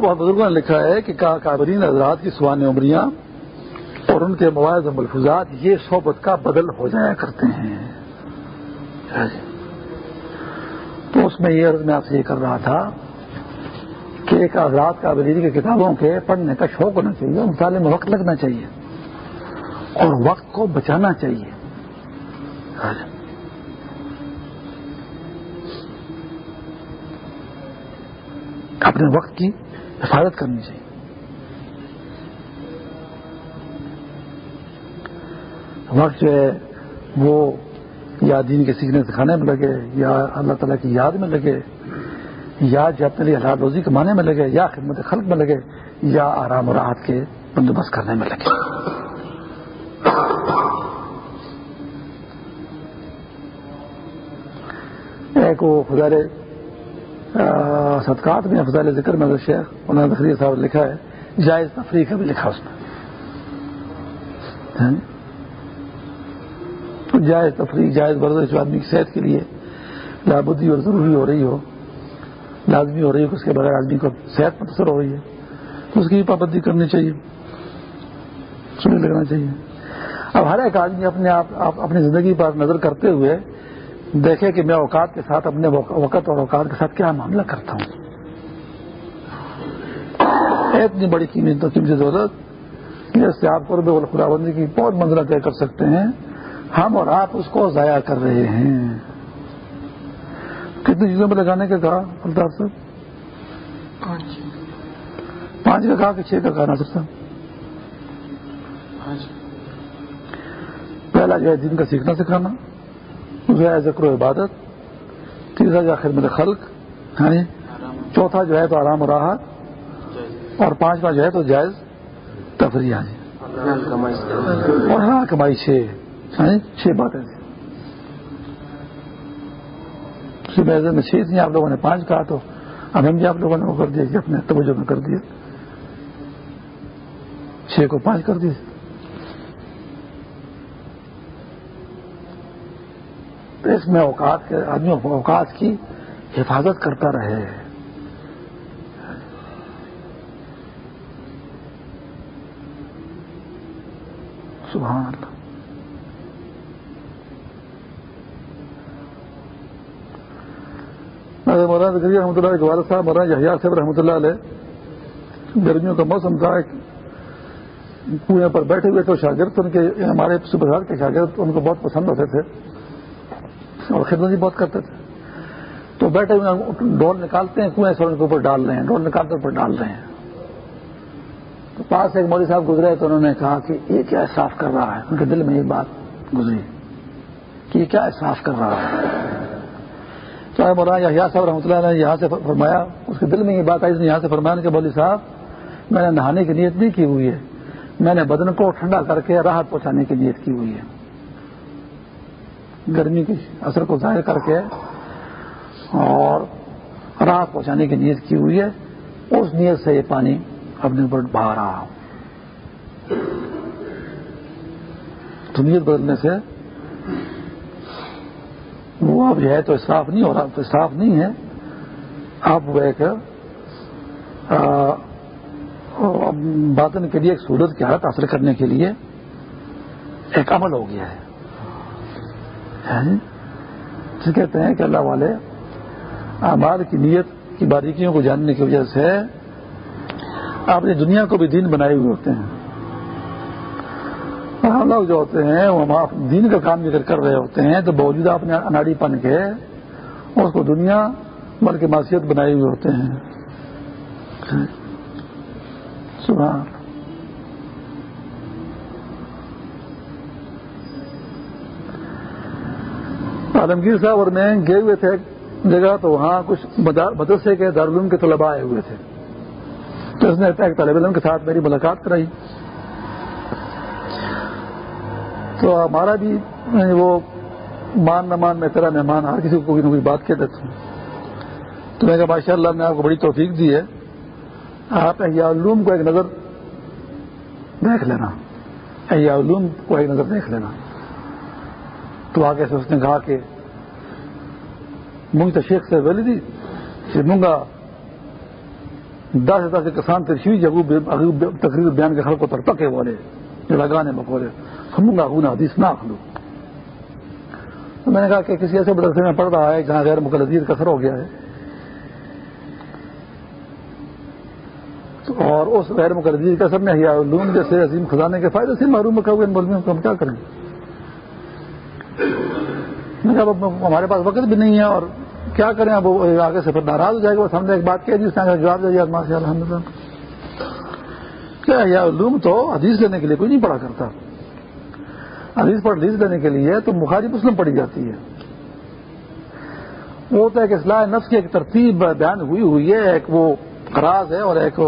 بہت بزرگوں نے لکھا ہے کہ کابرین حضرات کی سوان عمریاں اور ان کے مواعظ ملفوظات یہ صحبت کا بدل ہو جایا کرتے ہیں۔ تو اس میں یہ عرض میں آپ سے یہ کر رہا تھا کہ ایک آزاد کابرین کی کتابوں کے پڑھنے کا شوق ہونا چاہیے مثالے میں وقت لگنا چاہیے اور وقت کو بچانا چاہیے۔ اپنے وقت کی حفاظت کرنی چاہیے۔ وقت جو ہے وہ یا دین کے سیکھنے سکھانے میں لگے، یا اللہ تعالیٰ کی یاد میں لگے، یا جو اپنے لیے حلال روزی کمانے میں لگے، یا خدمت خلق میں لگے، یا آرام و راحت کے بندوبست کرنے میں لگے۔ ایک وہ خدا صدقات میں افضال ذکر میں شیخ انہوں نے تقریر صاحب لکھا ہے، جائز تفریح کا بھی لکھا اس میں۔ ہاں؟ جائز تفریح، جائز ورزش جو آدمی کی صحت کے لیے لابودی اور ضروری ہو رہی ہو، لازمی ہو رہی ہے کہ اس کے بغیر آدمی کو صحت متاثر ہو رہی ہے، تو اس کی پابندی کرنی چاہیے۔ سننے لگنا چاہیے۔ اب ہر ایک آدمی اپنے آپ اپنی زندگی پر نظر کرتے ہوئے دیکھے کہ میں اوقات کے ساتھ اپنے وقت اور اوقات کے ساتھ کیا معاملہ کرتا ہوں؟ اتنی بڑی قیمت قیمتی ضرورت جس سے آپ قرب خدا بندی کی بہت منزلہ طے کر سکتے ہیں۔ ہم اور آپ اس کو ضائع کر رہے ہیں۔ کتنی چیزوں میں لگانے کا کہا الطاف صاحب؟ پانچ۔ کا کہا کہ چھ کا کہا ناصر صاحب؟ پہلا جو ہے دن کا سیکھنا سکھانا۔ دوسرا ہے ذکر و عبادت، تیسرا جو ہے خدمت خلق ہاں جی؟ چوتھا جو ہے تو آرام و راحت، اور پانچواں جو ہے تو جائز تفریح ہاں اور ہاں کمائی چھ ہاں جی؟ چھ باتیں میں چھ تھی آپ لوگوں نے پانچ کہا تو اب ہم بھی آپ لوگوں نے وہ کر دیا کہ اپنے توجہ میں کر دیا چھ کو پانچ کر دیے اس میں اوقات کے آدمی اوقات کی حفاظت کرتا رہے۔ سبحان اللہ۔ مولانا ذکری رحمۃ اللہ کے والد صاحب، مولانا جہیا صاحب رحمۃ اللہ علیہ، گرمیوں کا موسم تھا کنویں پر بیٹھے ہوئے تو شاگرد ان کے ہمارے سپر کے شاگرد، ان کو بہت پسند ہوتے تھے۔ اور خدمت بھی بہت کرتے تھے۔ تو بیٹھے ہوئے ڈول نکالتے ہیں، کنویں سے ان کے اوپر ڈال رہے ہیں۔ ڈول نکالتے اوپر ڈال رہے ہیں۔ تو پاس ایک مودی صاحب گزرے تو انہوں نے کہا کہ یہ کیا احساس کر رہا ہے؟ ان کے دل میں یہ بات گزری کہ یہ کیا احساس کر رہا ہے؟ چاہے مولانا یا صاحب رحمۃ اللہ نے یہاں سے فرمایا، اس کے دل میں یہ بات آئی، اس نے یہاں سے فرمایا کہ بولی صاحب، میں نے نہانے کی نیت نہیں کی ہوئی ہے۔ میں نے بدن کو ٹھنڈا کر کے راحت پہنچانے کی نیت کی ہوئی ہے۔ گرمی کے اثر کو ظاہر کر کے اور راحت پہنچانے کی نیت کی ہوئی ہے، اس نیت سے یہ پانی اپنے اوپر بہا رہا تو نیت بدلنے سے وہ اب جو ہے تو اصراف نہیں ہو رہا، تو اصراف نہیں ہے۔ آپ وہ ایک باطن کے لیے ایک سہولت کی حالت حاصل کرنے کے لیے ایک عمل ہو گیا ہے۔ کہتے ہیں کہ اللہ والے اعمال کی نیت کی باریکیوں کو جاننے کی وجہ سے اپنی دنیا کو بھی دین بنائے ہوئے ہوتے ہیں۔ ہم لوگ جو ہوتے ہیں، وہ دین کا کام بھی کر رہے ہوتے ہیں، تو باوجود اپنے اناڑی پن کے اس کو دنیا بلکہ معاشیت بنائے ہوئے ہوتے ہیں۔ سبحان۔ عالمگیر صاحب اور میں گئے ہوئے تھے جگہ تو وہاں کچھ مدرسے کے دارالعلوم کے طلباء آئے ہوئے تھے۔ تو اس نے ایک طالب علم کے ساتھ میری ملاقات کرائی۔ تو ہمارا بھی یعنی وہ مان نہ مان میں تیرا مہمان ہر کسی کو کوئی نہ کوئی بات کہہ دیتا ہوں۔ تو میں کہا ماشاء اللہ نے آپ کو بڑی توفیق دی ہے۔ آپ علوم کو ایک نظر دیکھ لینا۔ علوم کو ایک نظر دیکھ لینا۔ تو آگے سے اس نے کہا کہ مونگ تو شیخ سے ویلی دی کہ مونگا دس ہزار سے کسان ترشوی جب تقریر بیان کے خلق کو تر پکے بولے جو لگانے بکولے ہمونگا ہونا حدیث نہ کھلو میں نے کہا کہ کسی ایسے مدرسے میں پڑھ رہا ہے جہاں غیر مقلدیر کا اثر ہو گیا ہے. اور اس غیر مقلدیر کا اثر میں علوم جیسے عظیم خزانے کے فائدے سے معروم رکھا ہوئے ان بولنے کو ہم کیا کریں؟ گے ہمارے پاس وقت بھی نہیں ہے اور کیا کریں؟ اب آگے سے پھر ناراض ہو جائے گا۔ ہم نے ایک بات کہی جس نے جواب دے دیا الحمد للہ۔ کیا یا علوم تو حدیث لینے کے لیے کوئی نہیں پڑھا کرتا۔ حدیث پر حدیث لینے کے لیے تو بخاری مسلم پڑھی جاتی ہے۔ وہ ہوتا ہے کہ اصلاح نفس کی ایک ترتیب بیان ہوئی ہوئی ہے، ایک وہ خراج ہے اور ایک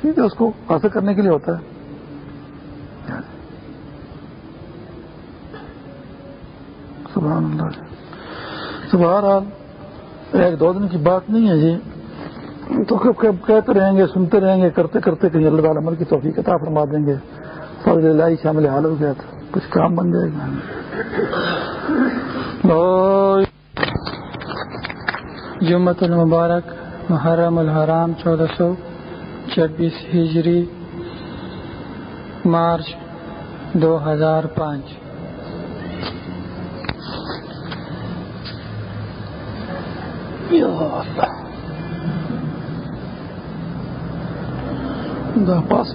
ٹھیک ہے اس کو حاصل کرنے کے لیے ہوتا ہے۔ سبحان اللہ۔ سبحان ایک دو دن کی بات نہیں ہے جی۔ تو کب کب کہتے رہیں گے، سنتے رہیں گے، کرتے کرتے کہیں اللہ تعالیٰ عمل کی توفیق عطا فرما دیں گے۔ فضل اللہ شامل حال ہو گیا تھا۔ کچھ کام بن جائے گا جمعت المبارک، محرم الحرام، چودہ سو چھبیس ہجری، مارچ دو ہزار پانچ۔ پاس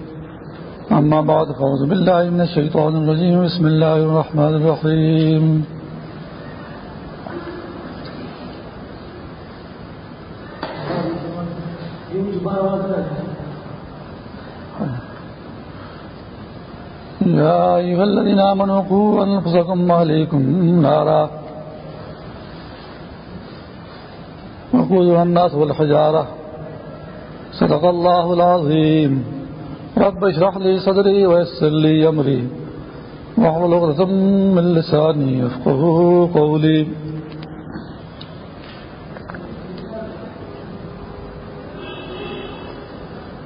أما بعد، فأعوذ بالله من الشيطان الرجيم. بسم الله الرحمن الرحيم. يا أيها الذين آمنوا قوا أنفسكم وعليكم نارا وقودها الناس والحجارة. صدق الله العظيم. رب اشرح لي صدري ويسر لي امري واحلل عقدة من لساني يفقهوا قولي.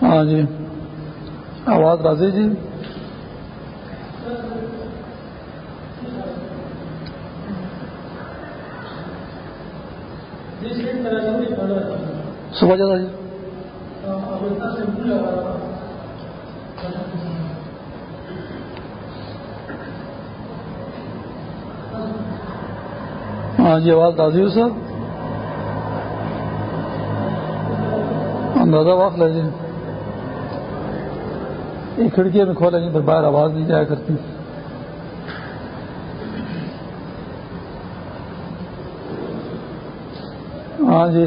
ہاں جی آواز راضی جی؟ صبح جاتا جی۔ ہاں جی آواز تازی ہو سر؟ اندازہ وقت لے جی ایک کھڑکی میں کھولیں گے پھر باہر آواز نہیں جایا کرتی۔ ہاں جی۔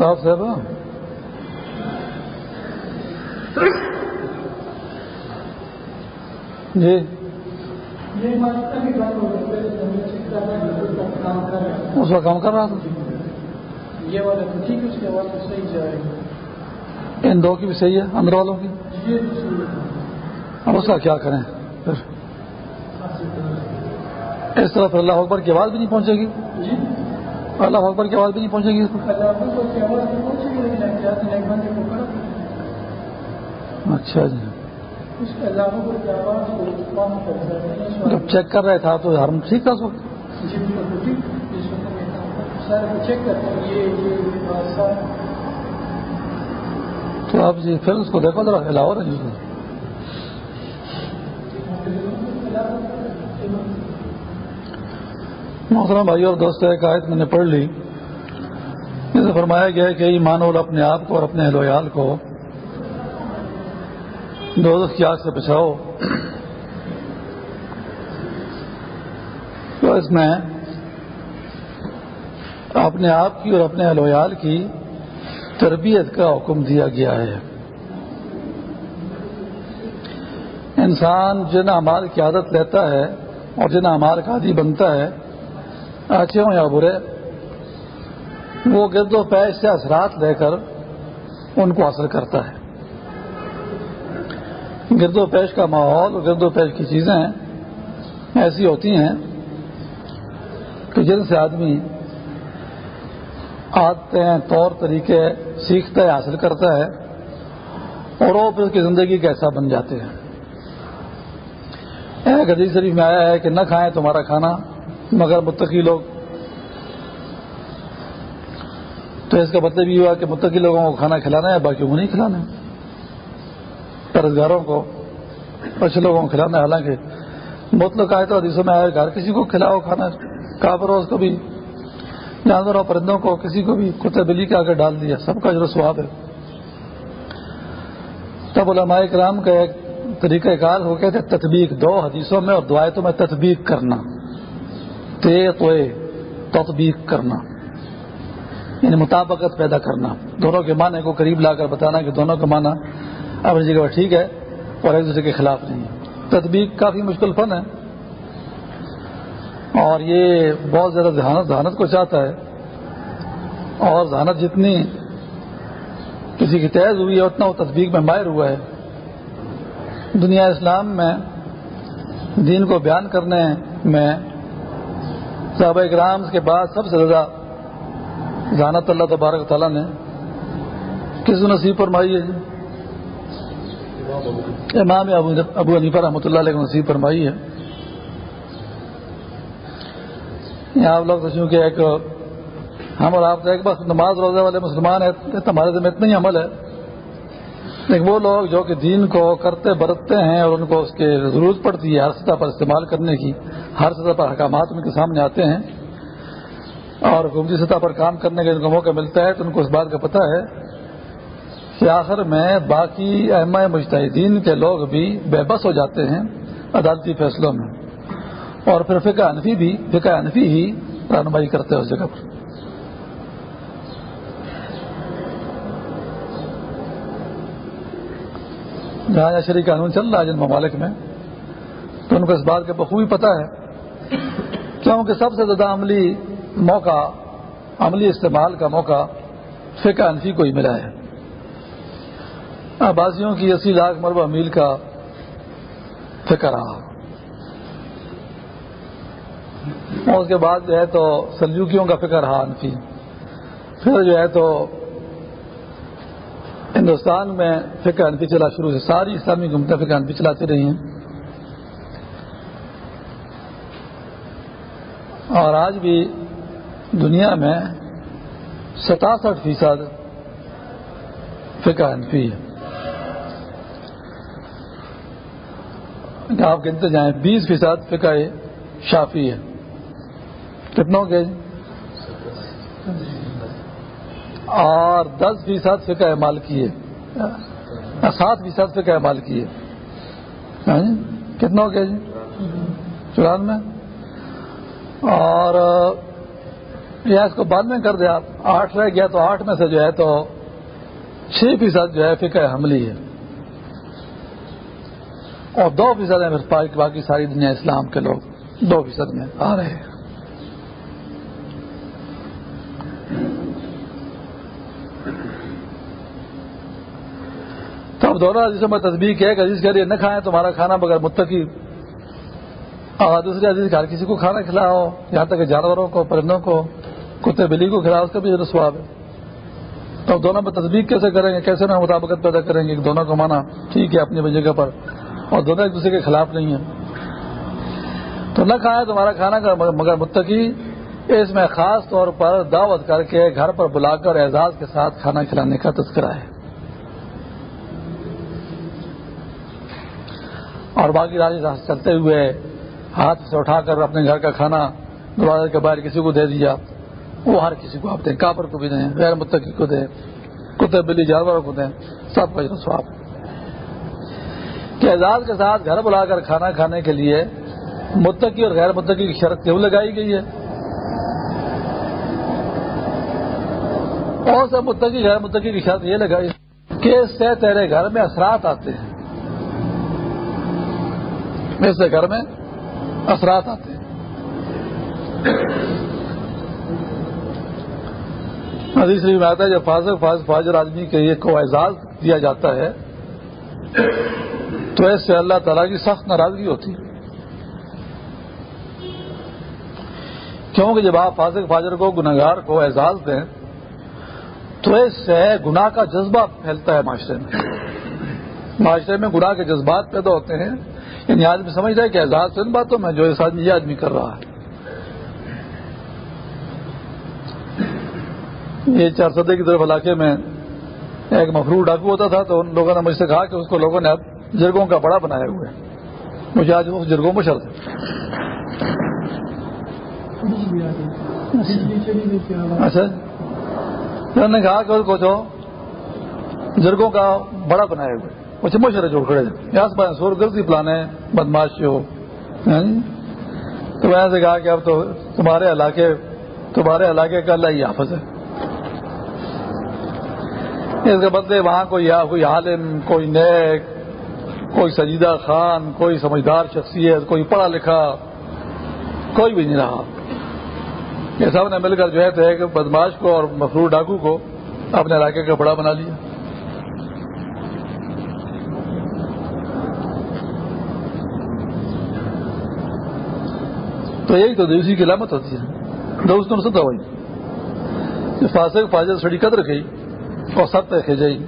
الطاف صاحب۔ جی۔ اس کا کام کر رہا تھا؟ ان دو کی بھی صحیح ہے اندر والوں کی؟ اب اس کا کیا کریں؟ پھر۔ اس طرح پھر اللہ اکبر کی آواز بھی نہیں پہنچے گی؟ اللہ اکبر کی آواز بھی نہیں پہنچے گی اس کو۔ اچھا جی۔ جب چیک کر رہے تھا تو ہر ٹھیک تھا اس وقت؟ تو آپ جی پھر اس کو دیکھو ذرا ہلاؤ رہے جی محترم بھائی اور دوست ایک آیت میں نے پڑھ لی۔ جسے فرمایا گیا کہ ایمان اور اپنے آپ کو اور اپنے اہلویال کو دو کی آگ سے بچاؤ۔ تو اس میں اپنے آپ کی اور اپنے اہلویال کی تربیت کا حکم دیا گیا ہے۔ انسان جن امال کی عادت لیتا ہے اور جن امال کا عادی بنتا ہے اچھے ہوں یا برے، وہ گرد و پیش سے اثرات لے کر ان کو حاصل کرتا ہے۔ گرد و پیش کا ماحول اور گرد و پیش کی چیزیں ایسی ہوتی ہیں کہ جن سے آدمی عادتیں طور طریقے سیکھتا ہے، حاصل کرتا ہے اور وہ پھر اس کی زندگی کا ایسا بن جاتے ہیں۔ ایک حدیث شریف میں آیا ہے کہ نہ کھائیں تمہارا کھانا مگر متقی لوگ تو اس کا مطلب یہ ہوا کہ متقی لوگوں کو کھانا کھلانا ہے، باقی کو نہیں کھلانا ہے۔ قرض کو، اچھے لوگوں کو کھلانا ہے۔ حالانکہ مطلب آئے تو حدیثوں میں آئے گھر کسی کو کھلاؤ کھانا کافروز کو بھی جانوروں پرندوں کو کسی کو بھی کتے، بلی کے آگے ڈال دیا۔ سب کا جو سواب ہے۔ تب علماء کرام کا ایک طریقہ کار ہو کہتے تطبیق دو حدیثوں میں اور دعایتوں میں تطبیق کرنا۔ تے تطبیق کرنا یعنی مطابقت پیدا کرنا۔ دونوں کے معنی کو قریب لا کر بتانا کہ دونوں کا معنی اپنی جگہ ٹھیک ہے اور ایک دوسرے کے خلاف نہیں ہے۔ تطبیق کافی مشکل فن ہے۔ اور یہ بہت زیادہ ذہانت ذہانت کو چاہتا ہے۔ اور ذہانت جتنی کسی کی تیز ہوئی ہے، اتنا وہ تصدیق میں ماہر ہوا ہے۔ دنیا اسلام میں دین کو بیان کرنے میں صحابہ اکرام کے بعد سب سے زیادہ ذہانت اللہ تبارک تعالیٰ نے کس نصیب فرمائی ہے؟ جی امام ابو علیفہ رحمۃ اللہ علیہ نصیب فرمائی ہے۔ یہاں آپ لوگ سوچوں کہ ایک ہم اور آپ ایک بس نماز روزے والے مسلمان ہیں ہمارے دن میں اتنا ہی عمل ہے۔ لیکن وہ لوگ جو کہ دین کو کرتے برتتے ہیں اور ان کو اس کی ضرورت پڑتی ہے ہر سطح پر استعمال کرنے کی، ہر سطح پر حکامات ان کے سامنے آتے ہیں اور حکومتی سطح پر کام کرنے کا ان کو موقع ملتا ہے تو ان کو اس بات کا پتہ ہے کہ آخر میں باقی اہم مشتحدین کے لوگ بھی بے بس ہو جاتے ہیں عدالتی فیصلوں میں اور پھر فقہ انفی بھی، فقہ انفی ہی رہنمائی کرتے ہیں اس جگہ پر۔ جہاں شریک قانون چل رہا ہے جن ممالک میں، تو ان کو اس بات کا بخوبی پتہ ہے کیونکہ سب سے زیادہ عملی موقع، عملی استعمال کا موقع فقہ انفی کو ہی ملا ہے۔ آبازیوں کی اسی لاکھ مربع میل کا فکر رہا۔ اور اس کے بعد جو ہے تو سلجوکیوں کا فکر رہا انفی پھر جو ہے تو ہندوستان میں فکر انفی چلا شروع سے ساری اسلامی حکومتیں فکر انفی چلاتی رہی ہیں۔ اور آج بھی دنیا میں ستاسٹھ فیصد فکر انفی ہے۔ آپ گنتے جائیں بیس فیصد فقہ شافی ہے۔ کتنا گے اور دس فیصد فقہ مالکی ہے سات فیصد فقہ مالکی ہے ہاں جی؟ کتنا ہو گیا جی؟ چوران میں اور یا اس کو بعد میں کر دیا آپ۔ آٹھ رہ گیا تو آٹھ میں سے جو ہے تو چھ فیصد جو ہے فقہ حملی ہے۔ اور دو فیصد ہیں باقی ساری دنیا اسلام کے لوگ۔ دو فیصد میں آ رہے ہیں۔ دونوں عزیزوں میں تصویر کیا کہ عزیز کے لیے نہ کھائیں، تمہارا کھانا بغیر متقی۔ اور دوسرے عزیز ہر کسی کو کھانا کھلاؤ، یہاں تک کہ جانوروں کو، پرندوں کو، کتے، بلی کو کھلاؤ، اس کا بھی سواب ہے۔ تو دونوں میں تصدیق کیسے کریں گے؟ کیسے نہ مطابقت پیدا کریں گے؟ دونوں کو مانا ٹھیک ہے اپنی جگہ پر اور دونوں ایک دوسرے کے خلاف نہیں ہیں۔ تو نہ کھائے تمہارا کھانا مگر متقی۔ اس میں خاص طور پر دعوت کر کے گھر پر بلا کر اعزاز کے ساتھ کھانا کھلانے کا تذکرہ ہے۔ اور باقی راجی چلتے ہوئے ہاتھ سے اٹھا کر اپنے گھر کا کھانا دروازے کے باہر کسی کو دے دیا، وہ ہر کسی کو آپ دیں کاپر کو بھی دیں، غیر متقی کو دیں، کتے، بلی، جانوروں کو دیں، سب کا سواب کہ اعزاز کے ساتھ گھر بلا کر کھانا کھانے کے لیے متقی اور غیر متقی کی شرط کیوں لگائی گئی ہے؟ اور سب متقی، غیر متقی کی شرط یہ لگائی کہ سے تیرے گھر میں اثرات آتے ہیں۔ اس سے گھر میں اثرات آتے ہیں۔ عزیز شریف میں آتا ہے، جب فاضر فاضر آدمی کے یہ کو اعزاز دیا جاتا ہے، تو ایسے اللہ تعالیٰ کی سخت ناراضگی ہوتی ہے۔ کیونکہ جب آپ فاضر فاجر کو گناگار کو اعزاز دیں، تو اس سے گناہ کا جذبہ پھیلتا ہے معاشرے میں۔ معاشرے میں گناہ کے جذبات پیدا ہوتے ہیں۔ یعنی آدمی سمجھ رہے کہ اعزاز ان باتوں میں جو اس آدمی یہ آدمی کر رہا ہے۔ یہ چار سدے کی طرف علاقے میں ایک مفرور ڈاکو ہوتا تھا تو ان لوگوں نے مجھ سے کہا کہ اس کو لوگوں نے اب جرگوں کا بڑا بنایا ہوا ہے۔ مجھے آج وہ جرگوں میں شرط اچھا۔ انہوں نے کہا کہ اس کو جو جرگوں کا بڑا بنایا ہوا ہے۔ مجھے مشورے جوڑ کھڑے یاس بھائی سور گلتی پلانے بدماش ہو۔ ہاں جی؟ تو میں سے کہا کہ اب تو تمہارے علاقے تمہارے علاقے کا اللہ ہی حافظ ہے۔ اس کے بدلے وہاں کوئی کوئی عالم، کوئی نیک، کوئی سجیدہ خان، کوئی سمجھدار شخصیت، کوئی پڑھا لکھا، کوئی بھی نہیں رہا۔ یہ سب نے مل کر جو ہے تو ایک بدماش کو اور مفرور ڈاکو کو اپنے علاقے کا بڑا بنا لیا۔ تو یہی تو دیوسی کی علامت ہوتی ہے۔ دوست نے ستا ہوئی فاسق فاجر سڑی قدر گئی اور سر پہ جائی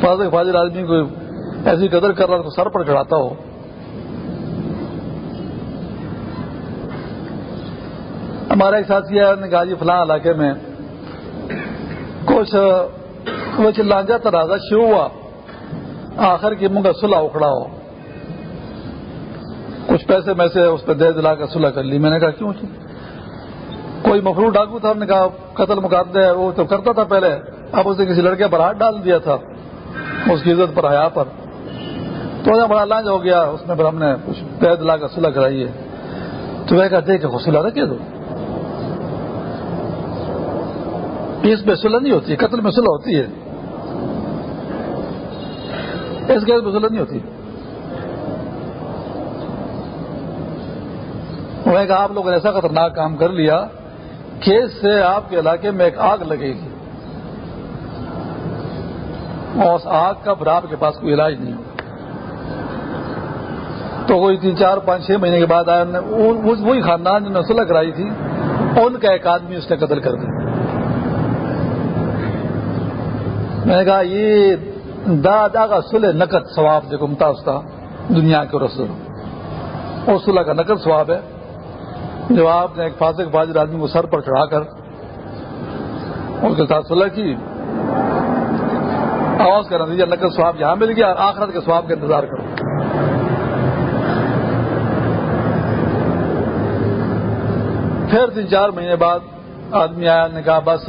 فاسق فاجر آدمی کو ایسی قدر کر رہا تو سر پر چڑھاتا ہو۔ ہمارا ایک ساتھی ہے، نے کہا جی فلاں علاقے میں کچھ وہ لانجا ترازا شروع ہوا آخر کی منہ کا سلح اکھڑا ہو۔ پیسے میں سے اس پہ دے دلا کر سلح کر لی۔ میں نے کہا، کیوں جی؟ کوئی مفرو ڈاکو تھا ہم نے کہا، قتل مقابلے وہ تو کرتا تھا پہلے۔ اب اسے کسی لڑکے پر ہاتھ ڈال دیا تھا۔ اس کی عزت پر، حیا پر۔ تو بڑا لانج ہو گیا۔ اس میں پھر ہم نے کچھ پے دلا کر سلح کرائی ہے۔ تو وہ کہتے کہ سلح رکھے دو اس میں سلح نہیں ہوتی، قتل میں سلح ہوتی ہے۔ اس گیس میں سلح نہیں ہوتی۔ انہوں نے کہا آپ لوگوں نے ایسا خطرناک کام کر لیا کہ اس سے آپ کے علاقے میں ایک آگ لگے گی۔ اور اس آگ کا پھر آپ کے پاس کوئی علاج نہیں۔ ہوگا تو کوئی تین چار پانچ چھ مہینے کے بعد آیا وہی خاندان جنہوں نے صلح کرائی تھی، ان کا ایک آدمی اس نے قتل کر دیا۔ میں نے کہا، یہ دادا کا سلح نقد ثواب جو گمتا اس کا دنیا کے رسول۔ اور صلح کا نقد ثواب ہے۔ جب آپ نے ایک فاسق فاجر آدمی کو سر پر چڑھا کر اس کے ساتھ صلح کی، آواز کا نتیجہ نقل سواب یہاں مل گیا اور آخرت کے سواب کا انتظار کرو۔ پھر تین چار مہینے بعد آدمی آیا نے کہا، بس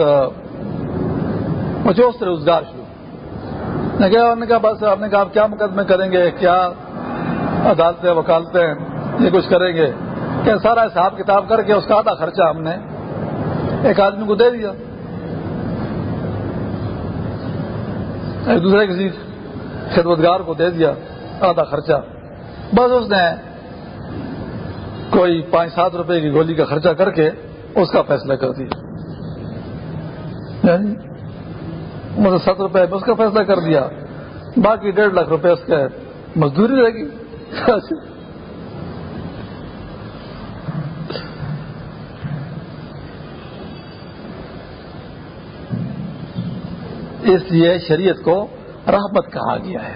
مجھے اس روزگار شروع۔ نے کہا نے کہا، بس، آپ نے کہا کیا مقدمے کریں گے؟ کیا عدالتیں، وکالتیں، یہ کچھ کریں گے؟ کہ سارا حساب کتاب کر کے اس کا آدھا خرچہ ہم نے ایک آدمی کو دے دیا۔ ایک دوسرے کسی خدمتگار کو دے دیا آدھا خرچہ۔ بس اس نے کوئی پانچ سات روپے کی گولی کا خرچہ کر کے اس کا فیصلہ کر دیا۔ مطلب سات روپے اس کا فیصلہ کر دیا، باقی ڈیڑھ لاکھ روپے اس کے مزدوری رہے گی اس لیے شریعت کو رحمت کہا گیا ہے۔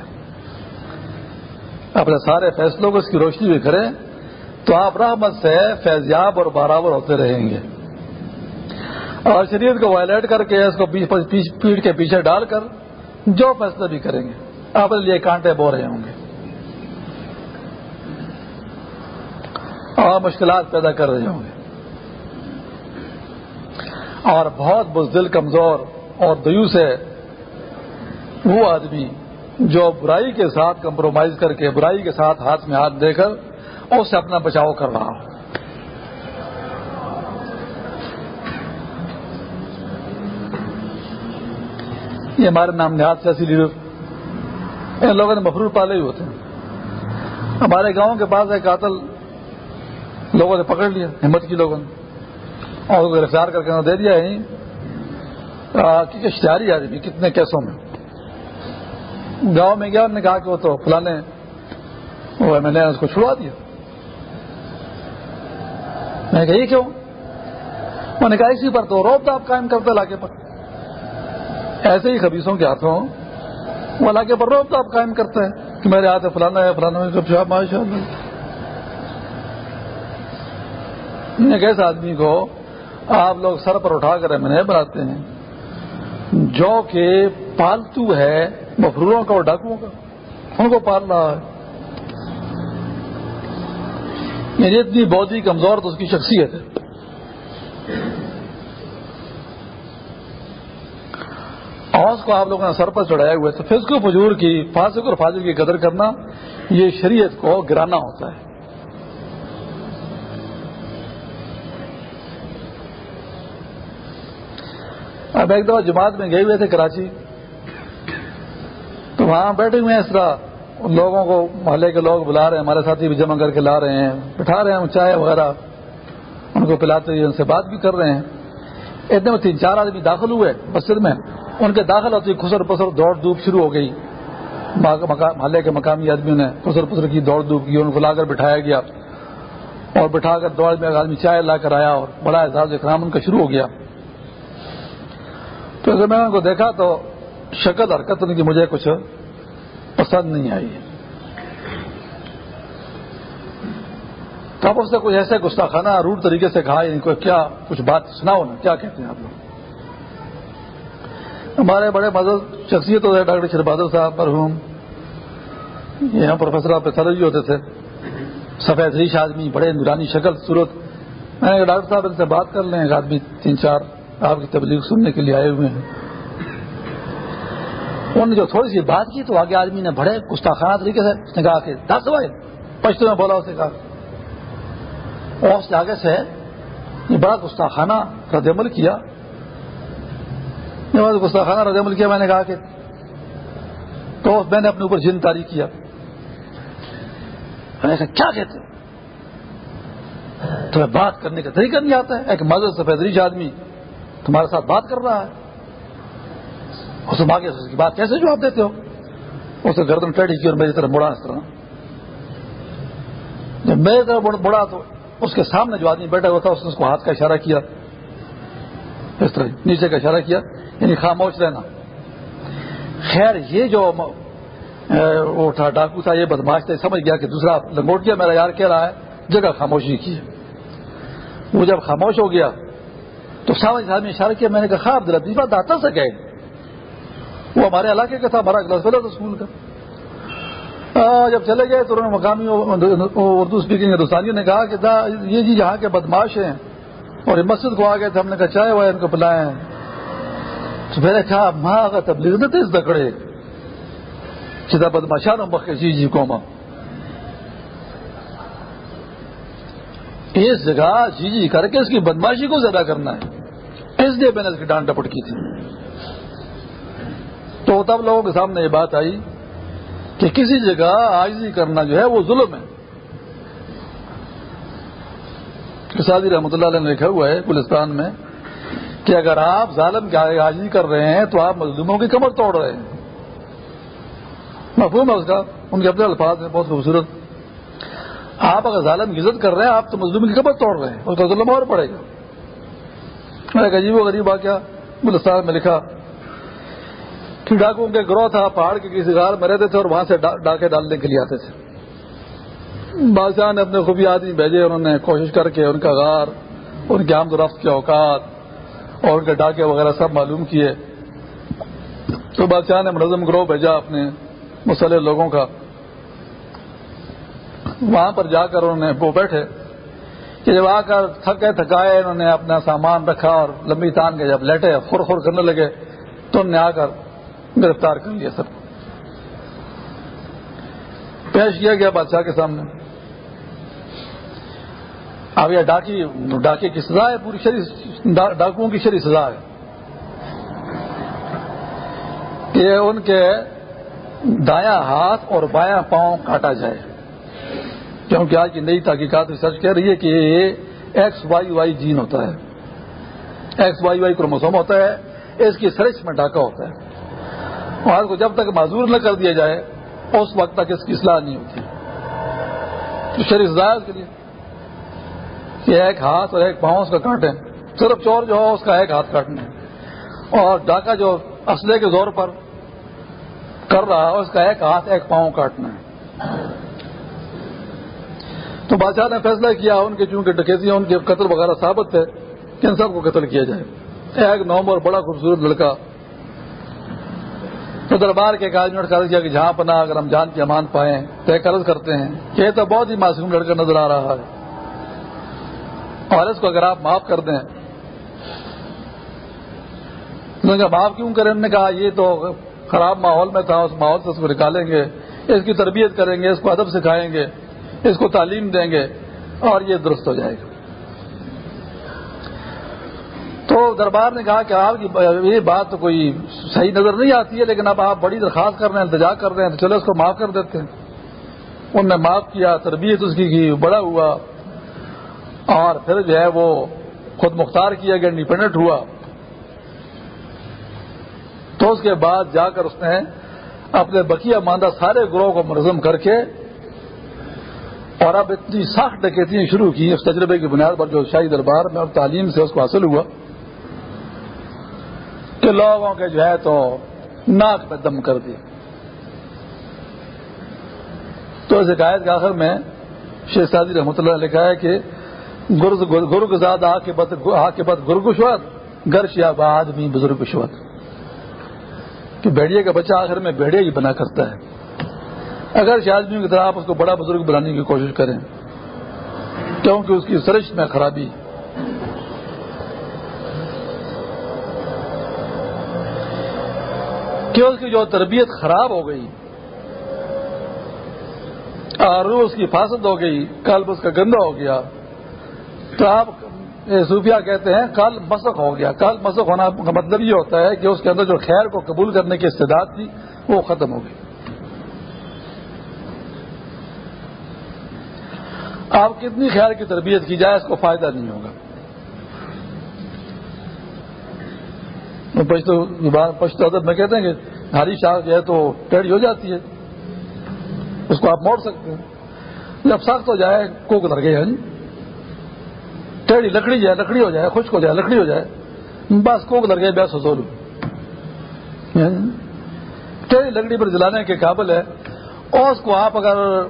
اپنے سارے فیصلوں کو اس کی روشنی بھی کریں تو آپ رحمت سے فیضیاب اور برابر ہوتے رہیں گے۔ اور شریعت کو وائلیٹ کر کے اس کو پیڑ کے پیچھے ڈال کر جو فیصلہ بھی کریں گے، اپنے لیے کانٹے بو رہے ہوں گے۔ اور مشکلات پیدا کر رہے ہوں گے۔ اور بہت بزدل، کمزور اور دیوس ہے وہ آدمی جو برائی کے ساتھ کمپرومائز کر کے برائی کے ساتھ ہاتھ میں ہاتھ دے کر اس سے اپنا بچاؤ کر رہا۔ ہو یہ ہمارے نام نہاد سیاسی لیڈر۔ ان لوگوں نے مفرور پالے ہی ہوتے ہیں۔ ہمارے گاؤں کے پاس ایک قاتل لوگوں نے پکڑ لیا، ہمت کی لوگوں نے۔ اور گرفتار کر کے دے دیا یعنی، ہے اشتہاری آدمی، کتنے کیسوں میں۔ گاؤں میں گیا انہوں نے کہا کہ وہ تو فلانے وہ میں نے اس کو چھڑوا دیا۔ میں نے کہا، یہ کیوں؟ انہوں نے کہا، اسی پر تو روب آپ قائم کرتے علاقے پر۔ ایسے ہی خبیصوں کے ہاتھوں وہ علاقے پر روب آپ قائم کرتے ہیں کہ میرے ہاتھ فلانا ہے، فلانا ماشاء اللہ۔ ایسے آدمی کو آپ لوگ سر پر اٹھا کر نہیں بناتے ہیں۔ جو کہ پالتو ہے مفروروں کا اور ڈاکوؤں کا، ان کو پال رہا ہے۔ یعنی اتنی بودھی کمزور تو اس کی شخصیت ہے۔ آواز کو آپ لوگوں نے سر پر چڑھائے ہوئے تو فزق و فجور کی، فاسق اور فاضل کی قدر کرنا، یہ شریعت کو گرانا ہوتا ہے۔ اب ایک دفعہ جماعت میں گئے ہوئے تھے کراچی۔ تو وہاں بیٹھے ہوئے ہیں اس طرح۔ لوگوں کو محلے کے لوگ بلا رہے ہیں، ہمارے ساتھی بھی جمع کر کے لا رہے ہیں، بٹھا رہے ہیں چائے وغیرہ۔ ان کو پلاتے ہوئے ان سے بات بھی کر رہے ہیں۔ اتنے میں تین چار آدمی داخل ہوئے مسجد میں۔ ان کے داخل ہوتے خسر پسر دوڑ دھوپ شروع ہو گئی۔ محلے کے مقامی آدمیوں نے خسر پسر کی دوڑ دھوپ کی، ان کو لا کر بٹھایا گیا۔ اور بٹھا کر دوڑ میں آدمی چائے لا کر آیا اور بڑا احساس اکرام ان کا شروع ہو گیا۔ تو جب میں نے ان کو دیکھا تو شکل حرکت ان کی مجھے کچھ پسند نہیں آئی تو آپ اس سے کچھ ایسے گستاخانہ روٹ طریقے سے کہا ان کو کیا کچھ بات سناؤ نا، کیا کہتے ہیں آپ لوگ؟ ہمارے بڑے مدد شخصیت ہوتے ڈاکٹر شر بہادر صاحب مرحوم یہاں پروفیسر آپ جی ہوتے تھے۔ سفید ریش آدمی، بڑے نورانی شکل، صورت۔ میں نے ڈاکٹر صاحب ان سے بات کر لیں، ایک آدمی تین چار آپ کی تبلیغ سننے کے لیے آئے ہوئے ہیں۔ انہوں نے جو تھوڑی سی بات کی تو آگے آدمی نے بڑے گستاخانہ طریقے سے اس نے کہا کہ دس بھائی پشتو میں بولا اس نے کہا۔ اور اس آگے سے یہ بڑا گستاخانہ رد عمل کیا۔ گستاخانہ رد عمل کیا۔ میں نے کہا کہ تو میں نے اپنے اوپر جن تاری کیا۔ میں نے کہا، کیا کہتے تمہیں بات کرنے کا طریقہ نہیں آتا ہے۔ ایک مذہب سفید ریچ آدمی تمہارے ساتھ بات کر رہا ہے۔ اس آگے اس کی بات کیسے جواب دیتے ہو؟ اس نے گردن ٹیڑھی کی اور میری طرف مڑا اس طرح۔ جب میری طرف مڑا تو اس کے سامنے جو آدمی بیٹھا ہوا تھا، اس نے اس کو ہاتھ کا اشارہ کیا۔ اس طرح نیچے کا اشارہ کیا یعنی خاموش رہنا۔ خیر، یہ جو وہ تھا ڈاکو تھا، یہ بدماش تھا سمجھ گیا کہ دوسرا لنگوٹ گیا میرا یار کہہ رہا ہے، جگہ خاموشی کی۔ وہ جب خاموش ہو گیا تو سامنے آدمی اشارہ کیا، میں نے کہا خواب دل بات داتا سے گئے وہ ہمارے علاقے کا تھا، ہمارا کلاس فیلو تھا اسکول کا۔ جب چلے گئے تو انہوں نے مقامی اردو اسپیکنگ ہندوستانیوں نے کہا کہ یہ جی یہاں کے بدماش ہیں اور مسجد کو آ گئے تھے، ہم نے کہا چائے وائے ان کو پلائے تو میں نے کہا، ماں اگر تبلیغ نہ تیز دکڑے سیدھا بدماشان بخے جی جی کو ماں اس جگہ جی جی کر کے اس کی بدماشی کو زیادہ کرنا ہے۔ اس لیے میں نے اس کی ڈانٹ ڈپٹ کی تھی۔ تو تب لوگوں کے سامنے یہ بات آئی کہ کسی جگہ آجزی کرنا جو ہے وہ ظلم ہے۔ سادی رحمۃ اللہ علیہ نے لکھا ہوا ہے گلستان میں کہ اگر آپ ظالم کی آجزی کر رہے ہیں تو آپ مظلوموں کی کمر توڑ رہے ہیں۔ مفہوم ہے اس کا۔ ان کے اپنے الفاظ ہیں، بہت خوبصورت۔ آپ اگر ظالم کی عزت کر رہے ہیں، آپ تو مظلوم کی کمر توڑ رہے ہیں۔ اس کا ظلم اور پڑے گا۔ ایک عجیب و غریب واقعہ گلستان میں لکھا۔ کہ ڈاکوں کے گروہ تھا، پہاڑ کے کسی غار میں رہتے تھے اور وہاں سے ڈاکے ڈالنے کے لیے آتے تھے۔ بادشاہ نے اپنے خوبی آدمی بھیجے، انہوں نے کوشش کر کے ان کا غار، ان کے آمد و رفت کے اوقات اور ان کے ڈاکے وغیرہ سب معلوم کیے۔ تو بادشاہ نے منظم گروہ بھیجا اپنے مسلح لوگوں کا۔ وہاں پر جا کر انہوں نے، وہ بیٹھے کہ جب آ کر تھکے، تھکائے، انہوں نے اپنا سامان رکھا اور لمبی تان کے جب لیٹے خور خور کرنے لگے، تو انہوں نے آ کر گرفتار کر لیا سب پیش کیا گیا بادشاہ کے سامنے۔ اب یہ ڈاکی ڈاکے کی سزا ہے، پوری شری ڈاکوؤں کی شری سزا ہے۔ کہ ان کے دایاں ہاتھ اور بایاں پاؤں کاٹا جائے۔ کیونکہ آج کی نئی تحقیقات ریسرچ کہہ رہی ہے کہ یہ ایکس وائی وائی جین ہوتا ہے۔ ایکس وائی وائی کروموسوم ہوتا ہے، اس کی سرچ میں ڈاکہ ہوتا ہے۔ اور کو جب تک معذور نہ کر دیا جائے، اس وقت تک اس کی اصلاح نہیں ہوتی۔ شریف زائد کے لیے کہ ایک ہاتھ اور ایک پاؤں اس کا کاٹیں۔ صرف چور جو ہو، اس کا ایک ہاتھ کاٹنا اور ڈاکہ جو اسلحے کے زور پر کر رہا ہے، اس کا ایک ہاتھ، ایک پاؤں کاٹنا ہے۔ تو بادشاہ نے فیصلہ کیا، ان کے چونکہ ڈکیتی ان کے قتل وغیرہ ثابت ہے، کہ ان سب کو قتل کیا جائے۔ ایک نومبر بڑا خوبصورت لڑکا تو دربار کے ایک آدمی نے کیا کہ جہاں پنا اگر ہم جان کی امان پائیں تو ایک قرض کرتے ہیں۔ کہ یہ تو بہت ہی معصوم لڑکا نظر آ رہا ہے۔ اور اس کو اگر آپ معاف کر دیں۔ نے کہا، معاف کیوں کریں؟ نے کہا، یہ تو خراب ماحول میں تھا، اس ماحول سے اس کو نکالیں گے۔ اس کی تربیت کریں گے، اس کو ادب سکھائیں گے، اس کو تعلیم دیں گے اور یہ درست ہو جائے گا۔ تو دربار نے کہا کہ آپ کی یہ بات تو کوئی صحیح نظر نہیں آتی ہے، لیکن اب آپ بڑی درخواست کر رہے ہیں انتظار کر رہے ہیں، تو چلو اس کو معاف کر دیتے ہیں۔ انہوں نے معاف کیا، تربیت اس کی کی، بڑا ہوا۔ اور پھر جو ہے وہ خود مختار کیا گیا انڈیپینڈنٹ ہوا۔ تو اس کے بعد جا کر اس نے اپنے بقیہ ماندہ سارے گروہ کو منظم کر کے اور اب اتنی سخت ڈکیتیاں شروع کی، اس تجربے کی بنیاد پر جو شاہی دربار میں اور تعلیم سے اس کو حاصل ہوا۔ کہ لوگوں کے جو ہے تو ناک پہ دم کر دیا تو اس حکایت کے آخر میں شیخ سادی رحمۃ اللہ نے لکھا ہے کہ گرگزاد آ کے بد گرگشوت گرش یا آدمی بزرگ شوت کہ بھیڑیے کا بچہ آخر میں بھیڑیا ہی بنا کرتا ہے۔ اگر آدمیوں کی طرح آپ اس کو بڑا بزرگ بنانے کی کوشش کریں، کیونکہ اس کی سرش میں خرابی۔ کہ اس کی جو تربیت خراب ہو گئی، اور اس کی حفاظت ہو گئی، قلب اس کا گندا ہو گیا، تو آپ صوفیہ کہتے ہیں کل مسق ہو گیا۔ کل مسق ہونا کا مطلب یہ ہوتا ہے کہ اس کے اندر جو خیر کو قبول کرنے کی استعداد تھی، وہ ختم ہو گئی۔ آپ کتنی خیر کی تربیت کی جائے، اس کو فائدہ نہیں ہوگا۔ پشتو ادب میں کہتے ہیں کہ ہاری شاخ جو ہے تو ٹیڑھی ہو جاتی ہے۔ اس کو آپ موڑ سکتے ہیں۔ جب سخت ہو جائے کوک لگ گئے جی ٹیڑھی لکڑی جائے، لکڑی ہو جائے، خشک ہو جائے، لکڑی ہو جائے۔ بس کوک لگ گئے بس ہو یعنی ٹیڑھی لکڑی پر جلانے کے قابل ہے۔ اور اس کو آپ اگر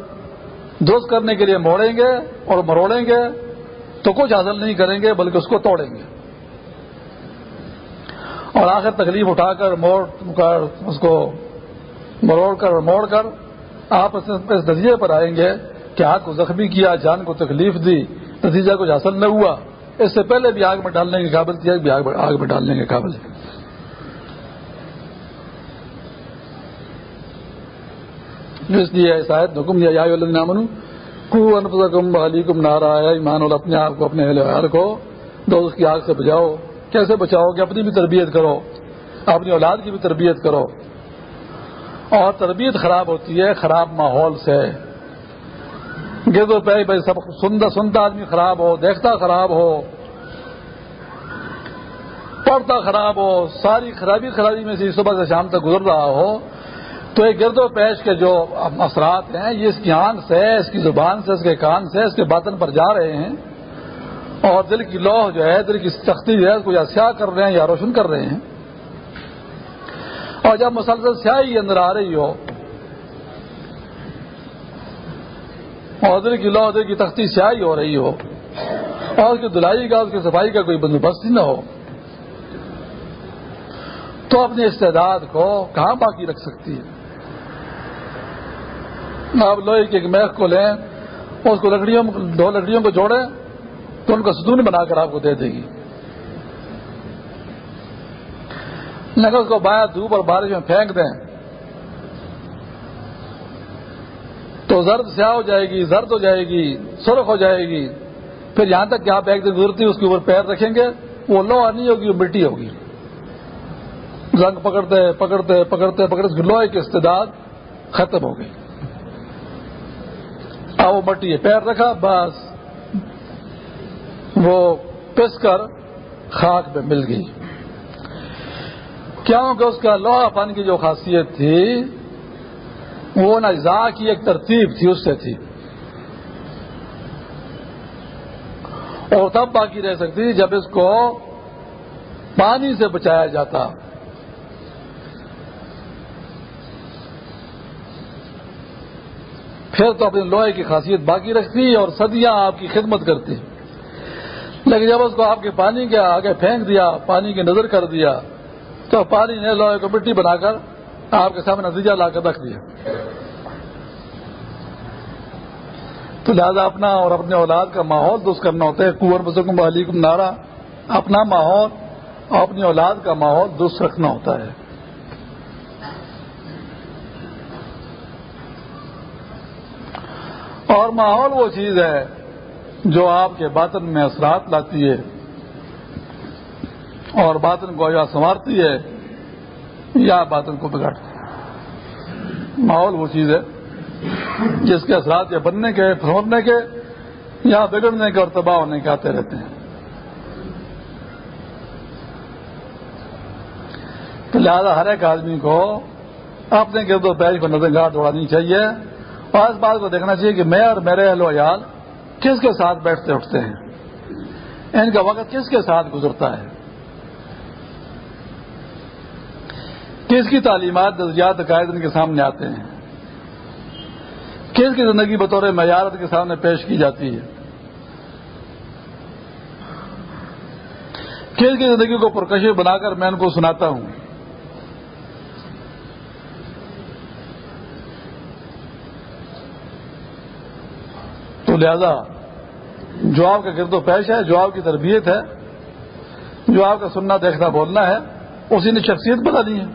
دوست کرنے کے لیے موڑیں گے اور مروڑیں گے تو کچھ حاصل نہیں کریں گے، بلکہ اس کو توڑیں گے۔ اور آخر تکلیف اٹھا کر، موڑ کر، اس کو مروڑ کر اور موڑ کر آپ اس نتیجے پر آئیں گے کہ ہاتھ کو زخمی کیا، جان کو تکلیف دی، نتیجہ کچھ حاصل نہ ہوا۔ اس سے پہلے بھی آگ میں ڈالنے کے قابل تھی بھی آگ میں ڈالنے کے قابل ہے۔ اس لیے شاید حکم دیا نامن کو انفسکم علیکم نارا ایمان اور اپنے آپ کو، اپنے اہل کو دو اس کی آگ سے بچاؤ۔ کیسے بچاؤ کہ اپنی بھی تربیت کرو، اپنی اولاد کی بھی تربیت کرو۔ اور تربیت خراب ہوتی ہے، خراب ماحول سے۔ گرد و پہ بھائی سب سنتا سنتا آدمی خراب ہو، دیکھتا خراب ہو، پڑھتا خراب ہو، ساری خرابی خرابی میں سے صبح سے شام تک گزر رہا ہو۔ تو یہ گرد و پیش کے جو اثرات ہیں، یہ اس کی آنکھ سے، اس کی زبان سے، اس کے کان سے، اس کے باطن پر جا رہے ہیں۔ اور دل کی لوہ جو ہے، دل کی سختی جو ہے، اس کو یا سیاہ کر رہے ہیں یا روشن کر رہے ہیں۔ اور جب مسلسل سیاہی اندر آ رہی ہو، اور دل کی لوہ دل کی تختی سیاہی ہو رہی ہو، اور اس کی دلائی کا، اس کی صفائی کا کوئی بندوبست ہی نہ ہو، تو اپنے استعداد کو کہاں باقی رکھ سکتی ہے؟ آپ لوہے کی ایک میخ کو لیں، اس کو لکڑیوں، دو لکڑیوں کو جوڑیں۔ تو ان کا ستون بنا کر آپ کو دے دے گی۔ نگر اس کو بایا دھوپ اور بارش میں پھینک دیں۔ تو زرد سیاہ ہو جائے گی، زرد ہو جائے گی، سرخ ہو جائے گی۔ پھر یہاں تک کہ آپ ایک دن گزرتی اس کے اوپر پیر رکھیں گے، وہ لوہا نہیں ہوگی، وہ مٹی ہوگی۔ رنگ پکڑتے پکڑتے پکڑتے پکڑتے لوہے کی استداد ختم ہو گئی۔ وہ مٹی ہے، پیر رکھا، بس۔ وہ پس کر خاک میں مل گئی۔ کیونکہ اس کا لوہا پن کی جو خاصیت تھی، وہ نزا کی ایک ترتیب تھی، اس سے تھی۔ اور تب باقی رہ سکتی جب اس کو پانی سے بچایا جاتا۔ پھر تو اپنے لوہے کی خاصیت باقی رکھتی اور صدیاں آپ کی خدمت کرتی۔ لیکن جب اس کو آپ کے پانی کے آگے پھینک دیا، پانی کی نظر کر دیا، تو پانی نے لوہے کو مٹی بنا کر آپ کے سامنے نتیجہ لا کر رکھ دیا۔ تو لہٰذا اپنا اور اپنے اولاد کا ماحول درست کرنا ہوتا ہے۔ کنور بزرگ علیکم نارا اپنا ماحول اور اپنی اولاد کا ماحول درست رکھنا ہوتا ہے۔ اور ماحول وہ چیز ہے جو آپ کے باطن میں اثرات لاتی ہے اور باطن کو یا سنوارتی ہے، یا باطن کو بگاڑتی ہے۔ ماحول وہ چیز ہے جس کے اثرات یا بننے کے پھرنے کے، یا بگڑنے کے اور تباہ ہونے کے آتے رہتے ہیں۔ تو لہٰذا ہر ایک آدمی کو اپنے گرد و پیش کو نظر گاہ دوڑانی چاہیے اور اس بات کو دیکھنا چاہیے کہ میں اور میرے اہل و عیال کس کے ساتھ بیٹھتے اٹھتے ہیں؟ ان کا وقت کس کے ساتھ گزرتا ہے؟ کس کی تعلیمات نظریات عقائد ان کے سامنے آتے ہیں؟ کس کی زندگی بطور معیارت کے سامنے پیش کی جاتی ہے؟ کس کی زندگی کو پرکشی بنا کر میں ان کو سناتا ہوں؟ تو لہذا جو آپ کا گرد و پیش ہے جو آپ کی تربیت ہے جو آپ کا سننا، دیکھنا، بولنا ہے، اسی نے شخصیت بتا دی ہے۔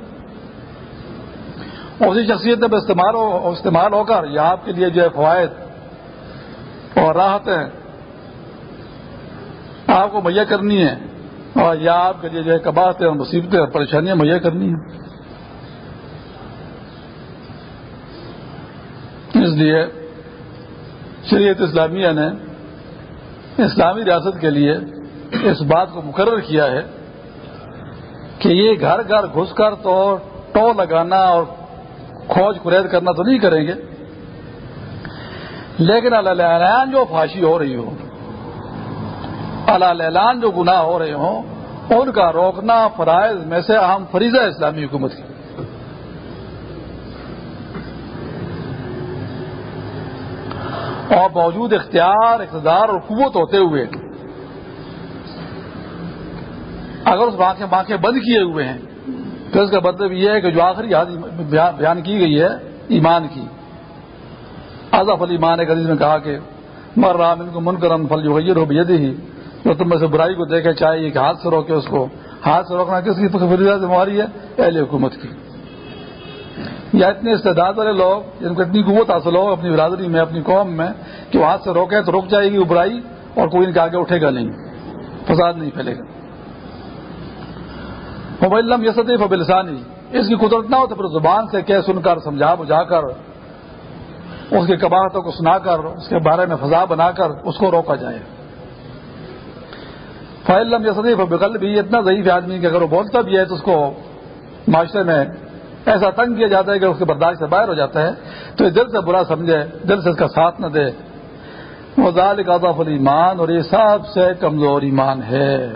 اسی شخصیت میں استعمال ہو استعمال ہو کر یا آپ کے لیے جو ہے فوائد اور راحتیں آپ کو مہیا کرنی ہے اور یا آپ کے لیے جو ہے کباہتیں اور مصیبتیں اور پریشانیاں مہیا کرنی ہیں۔ اس لیے شریعت اسلامیہ نے اسلامی ریاست کے لیے اس بات کو مقرر کیا ہے کہ یہ گھر گھر گھس کر تو ٹو لگانا اور کھوج کرید کرنا تو نہیں کریں گے۔ لیکن اللہ جو پھانسی ہو رہی ہو، اللہ جو گناہ ہو رہے ہوں، ان کا روکنا فرائض میں سے اہم فریضہ اسلامی حکومت کی۔ اور موجود اختیار، اقتدار اور قوت ہوتے ہوئے، اگر اس بانکیں بانکیں بند کیے ہوئے ہیں، تو اس کا مطلب یہ ہے کہ جو آخری بیان کی گئی ہے، ایمان کی۔ آزاد علی ایمان ایک عزیز میں کہا کہ، مر رہا ان کو من کرم فل جو ہو بھیجے ہی جو تم میں سے برائی کو دیکھے چاہیے کہ ہاتھ سے روکے اس کو۔ ہاتھ سے روکنا کس کی ذمہ داری ہے؟ اہل حکومت کی۔ یا اتنے استعداد والے لوگ جن کو اتنی قوت حاصل ہو اپنی برادری میں، اپنی قوم میں، کہ وہ ہاتھ سے روکے تو رک جائے گی وہ برائی اور کوئی ان کے آگے اٹھے گا نہیں۔ فساد نہیں پھیلے گا۔ موبائل یسد فبلسانی اس کی قدرت نہ ہو تو پھر زبان سے کہہ سن کر، سمجھا بجھا کر، اس کی کباہتوں کو سنا کر، اس کے بارے میں فضا بنا کر اس کو روکا جائے۔ فعلم یسدی فبقل بھی اتنا ضعیف آدمی کہ اگر وہ بولتا بھی ہے تو اس کو معاشرے میں ایسا تنگ کیا جاتا ہے کہ اس کے برداشت سے باہر ہو جاتا ہے، تو یہ دل سے برا سمجھے، دل سے اس کا ساتھ نہ دے۔ وہ ظال اضاف ایمان اور یہ سب سے کمزور ایمان ہے۔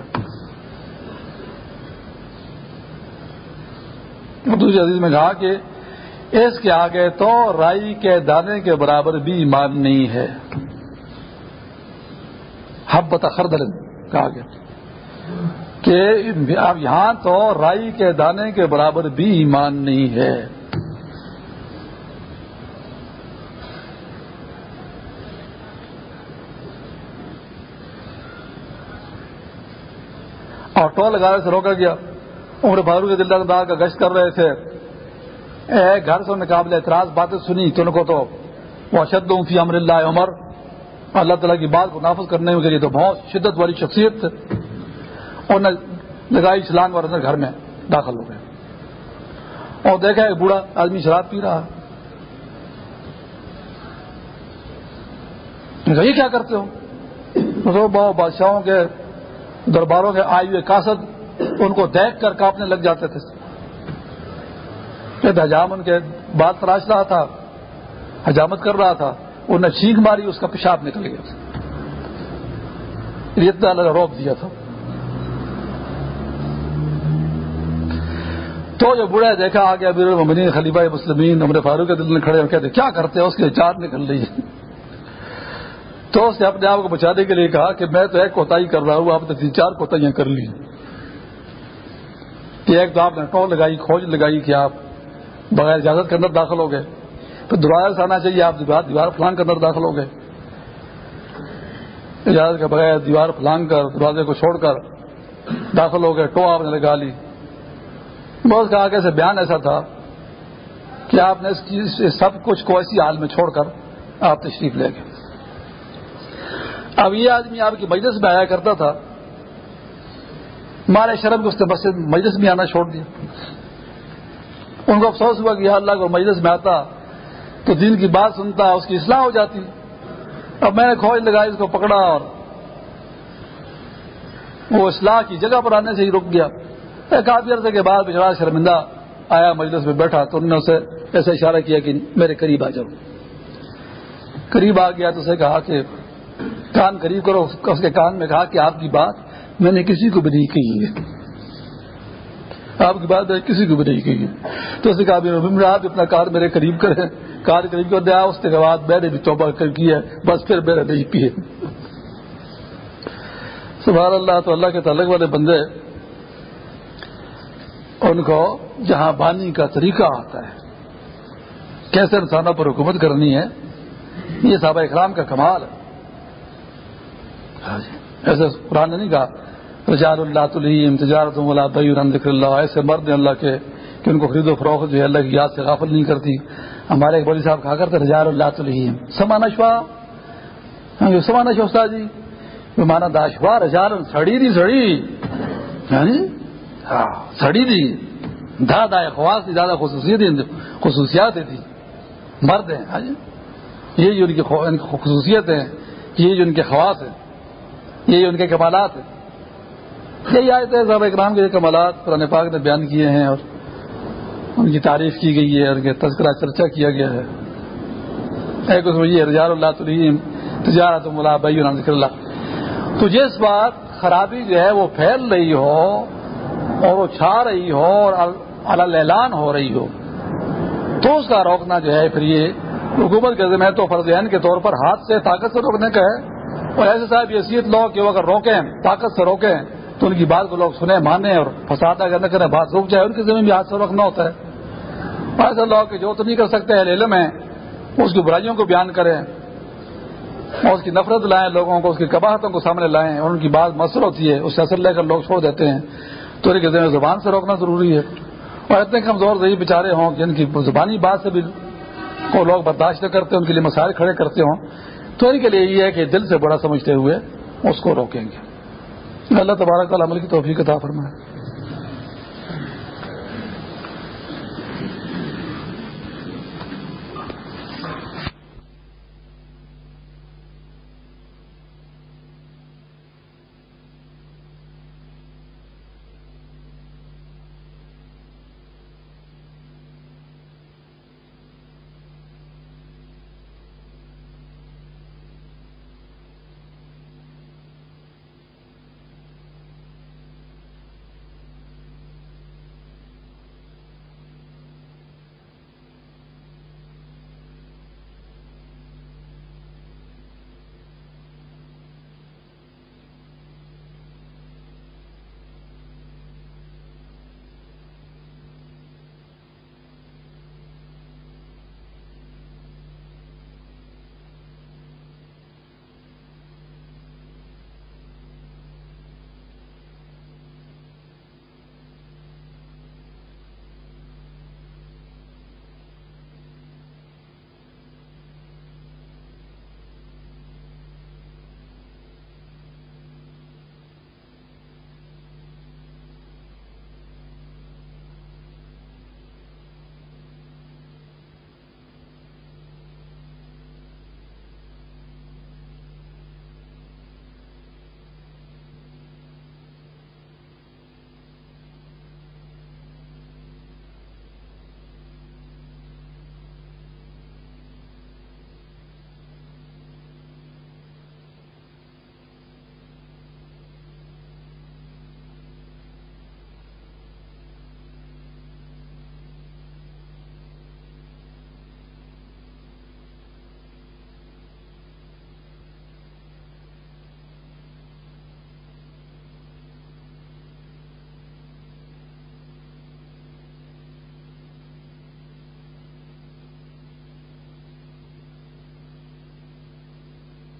دوسری عزیز میں کہا کہ اس کے آگے تو رائی کے دانے کے برابر بھی ایمان نہیں ہے۔ حب خردل، کہا گیا۔ کہ اب یہاں تو رائی کے دانے کے برابر بھی ایمان نہیں ہے۔ اور ٹول لگانے سے روکا گیا۔ عمر فاروق کے دل کا گشت کر رہے تھے۔ اے گھر سے نقابل اعتراض باتیں سنی تو ان کو تو وہ شد فی امر اللہ عمر۔ اللہ تعالیٰ کی بات کو نافذ کرنے کے لیے تو بہت شدت والی شخصیت۔ تھے اور نے لگائی چھلانگ اور اندر گھر میں داخل ہو گئے۔ اور دیکھا ایک بوڑھا آدمی شراب پی رہا۔ یہ کیا کرتے ہو؟ بادشاہوں کے درباروں کے آئی ہوئے کاسد ان کو دیکھ کر کاپنے لگ جاتے تھے۔ حجام ان کے بات تراش رہا تھا، حجامت کر رہا تھا۔ انہوں نے چھینک ماری، اس کا پیشاب نکل گیا۔ اتنا الگ روک دیا تھا۔ تو جو بوڑھا دیکھا آ گیا بیر المنی خلیفہ مسلمین، عمر فاروق کے دل میں کھڑے ہو کہتے، کیا کرتے ہیں اس کی چار نکل رہی ہے. تو اس نے اپنے آپ کو بچانے کے لیے کہا کہ میں تو ایک کوتا کر رہا ہوں، آپ نے تین چار کوتاہیاں کر لی کہ ایک تو آپ نے ٹول لگائی، کھوج لگائی کہ آپ بغیر اجازت کے اندر داخل ہو گئے۔ پھر دروازے سے آنا چاہیے، آپ دیوار دیوار پلانگ کے اندر داخل ہو گئے۔ اجازت کے بغیر دیوار پلانگ کر دروازے کو چھوڑ کر داخل ہو گئے ٹو آپ نے لگا لی۔ بہت کہا کہ ایسے بیان ایسا تھا کہ آپ نے اس چیز سب کچھ کو اسی حال میں چھوڑ کر آپ تشریف لے گئے۔ اب یہ آدمی آپ کی مجلس میں آیا کرتا تھا۔ مارے شرم کو اس نے مسجد مجلس میں آنا چھوڑ دیا۔ ان کو افسوس ہوا کہ اللہ کو مجلس میں آتا تو دین کی بات سنتا، اس کی اصلاح ہو جاتی۔ اب میں نے کھوج لگائی، اس کو پکڑا اور وہ اصلاح کی جگہ پر آنے سے ہی رک گیا۔ ایک آدمی عرصے کے بعد بچڑا شرمندہ آیا مجلس میں بیٹھا تو انہوں نے اسے ایسے اشارہ کیا کہ میرے قریب آ جاؤ۔ قریب آ گیا تو اسے کہا کہ کان قریب کرو۔ اس کے کان میں کہا کہ آپ کی بات میں نے کسی کو بھی نہیں کہی ہے۔ آپ کی بات کسی کو بھی نہیں کہی تو اسے کہا آپ اپنا کار میرے قریب کریں۔ کار قریب کر دیا اس کے بعد میں نے بھی توبہ کی ہے۔ بس پھر میرے نہیں پیے سبحان اللہ، تو اللہ کے تعلق والے بندے ان کو جہاں بانی کا طریقہ آتا ہے۔ کیسے انسانوں پر حکومت کرنی ہے؟ یہ صحابہ اکرام کا کمال ہے۔ ہاں جی، ایسے قرآن نے نہیں کہا، رجال اللہ تلیم تجارت ذکر اللہ، ایسے مرد اللہ کے کہ ان کو خرید و فروخت جو ہے اللہ کی یاد سے غافل نہیں کرتی۔ ہمارے ایک بڑی صاحب کہا کرتے رجال اللہ تلیم سمانا شوا؟ ہاں جی، سمانا شوستا جی۔ مانا داشوا رجال سڑی دی سڑی۔ ہاں جی، سڑی دی دا دا خواص دی خصوصیت خصوصیات تھی مرد ہیں یہ جو ان کی خصوصیت ہیں یہ جو ان کے خواص ہیں یہ ان کے کمالات ہیں یہی آئے تھے صاحب اکرام کے کمالات قرآن پاک نے بیان کیے ہیں اور ان کی تعریف کی گئی ہے ان کے تذکرہ چرچا کیا گیا ہے ایک اس میں یہ رجال اللہ تلیم تجارت ملا بئی ذکر اللہ تو جس بات خرابی جو ہے وہ پھیل رہی ہو اور وہ چھا رہی ہو اور اعلان ہو رہی ہو۔ تو اس کا روکنا جو ہے پھر یہ حکومت کے ذمہ تو فرض کے طور پر ہاتھ سے طاقت سے روکنے کا ہے۔ اور ایسے صاحب یہ حیثیت لو کہ وہ اگر روکیں، طاقت سے روکیں، تو ان کی بات کو لوگ سنیں، مانیں اور فساد اگر نہ کریں، بات رک جائے، ان کی زمین بھی ہاتھ سے روکنا ہوتا ہے۔ ایسے لوگ کہ جو تو نہیں کر سکتے علم ہے اس کی برائیوں کو بیان کریں۔ اور اس کی نفرت لائیں لوگوں کو، اس کی کباہتوں کو سامنے لائیں اور ان کی بات مسل ہوتی ہے، اس سے اثر لے کر لوگ چھوڑ دیتے ہیں۔ تو ان ذریعے زبان سے روکنا ضروری ہے۔ اور اتنے کمزور ذہی بیچارے ہوں جن کی زبانی بات سے بھی کو لوگ برداشت نہ کرتے، ان کے لیے مسائل کھڑے کرتے ہوں۔ تو ان کے لیے یہ ہے کہ دل سے بڑا سمجھتے ہوئے اس کو روکیں گے۔ اللہ تبارک عمل کی توفیق عطا فرمائے۔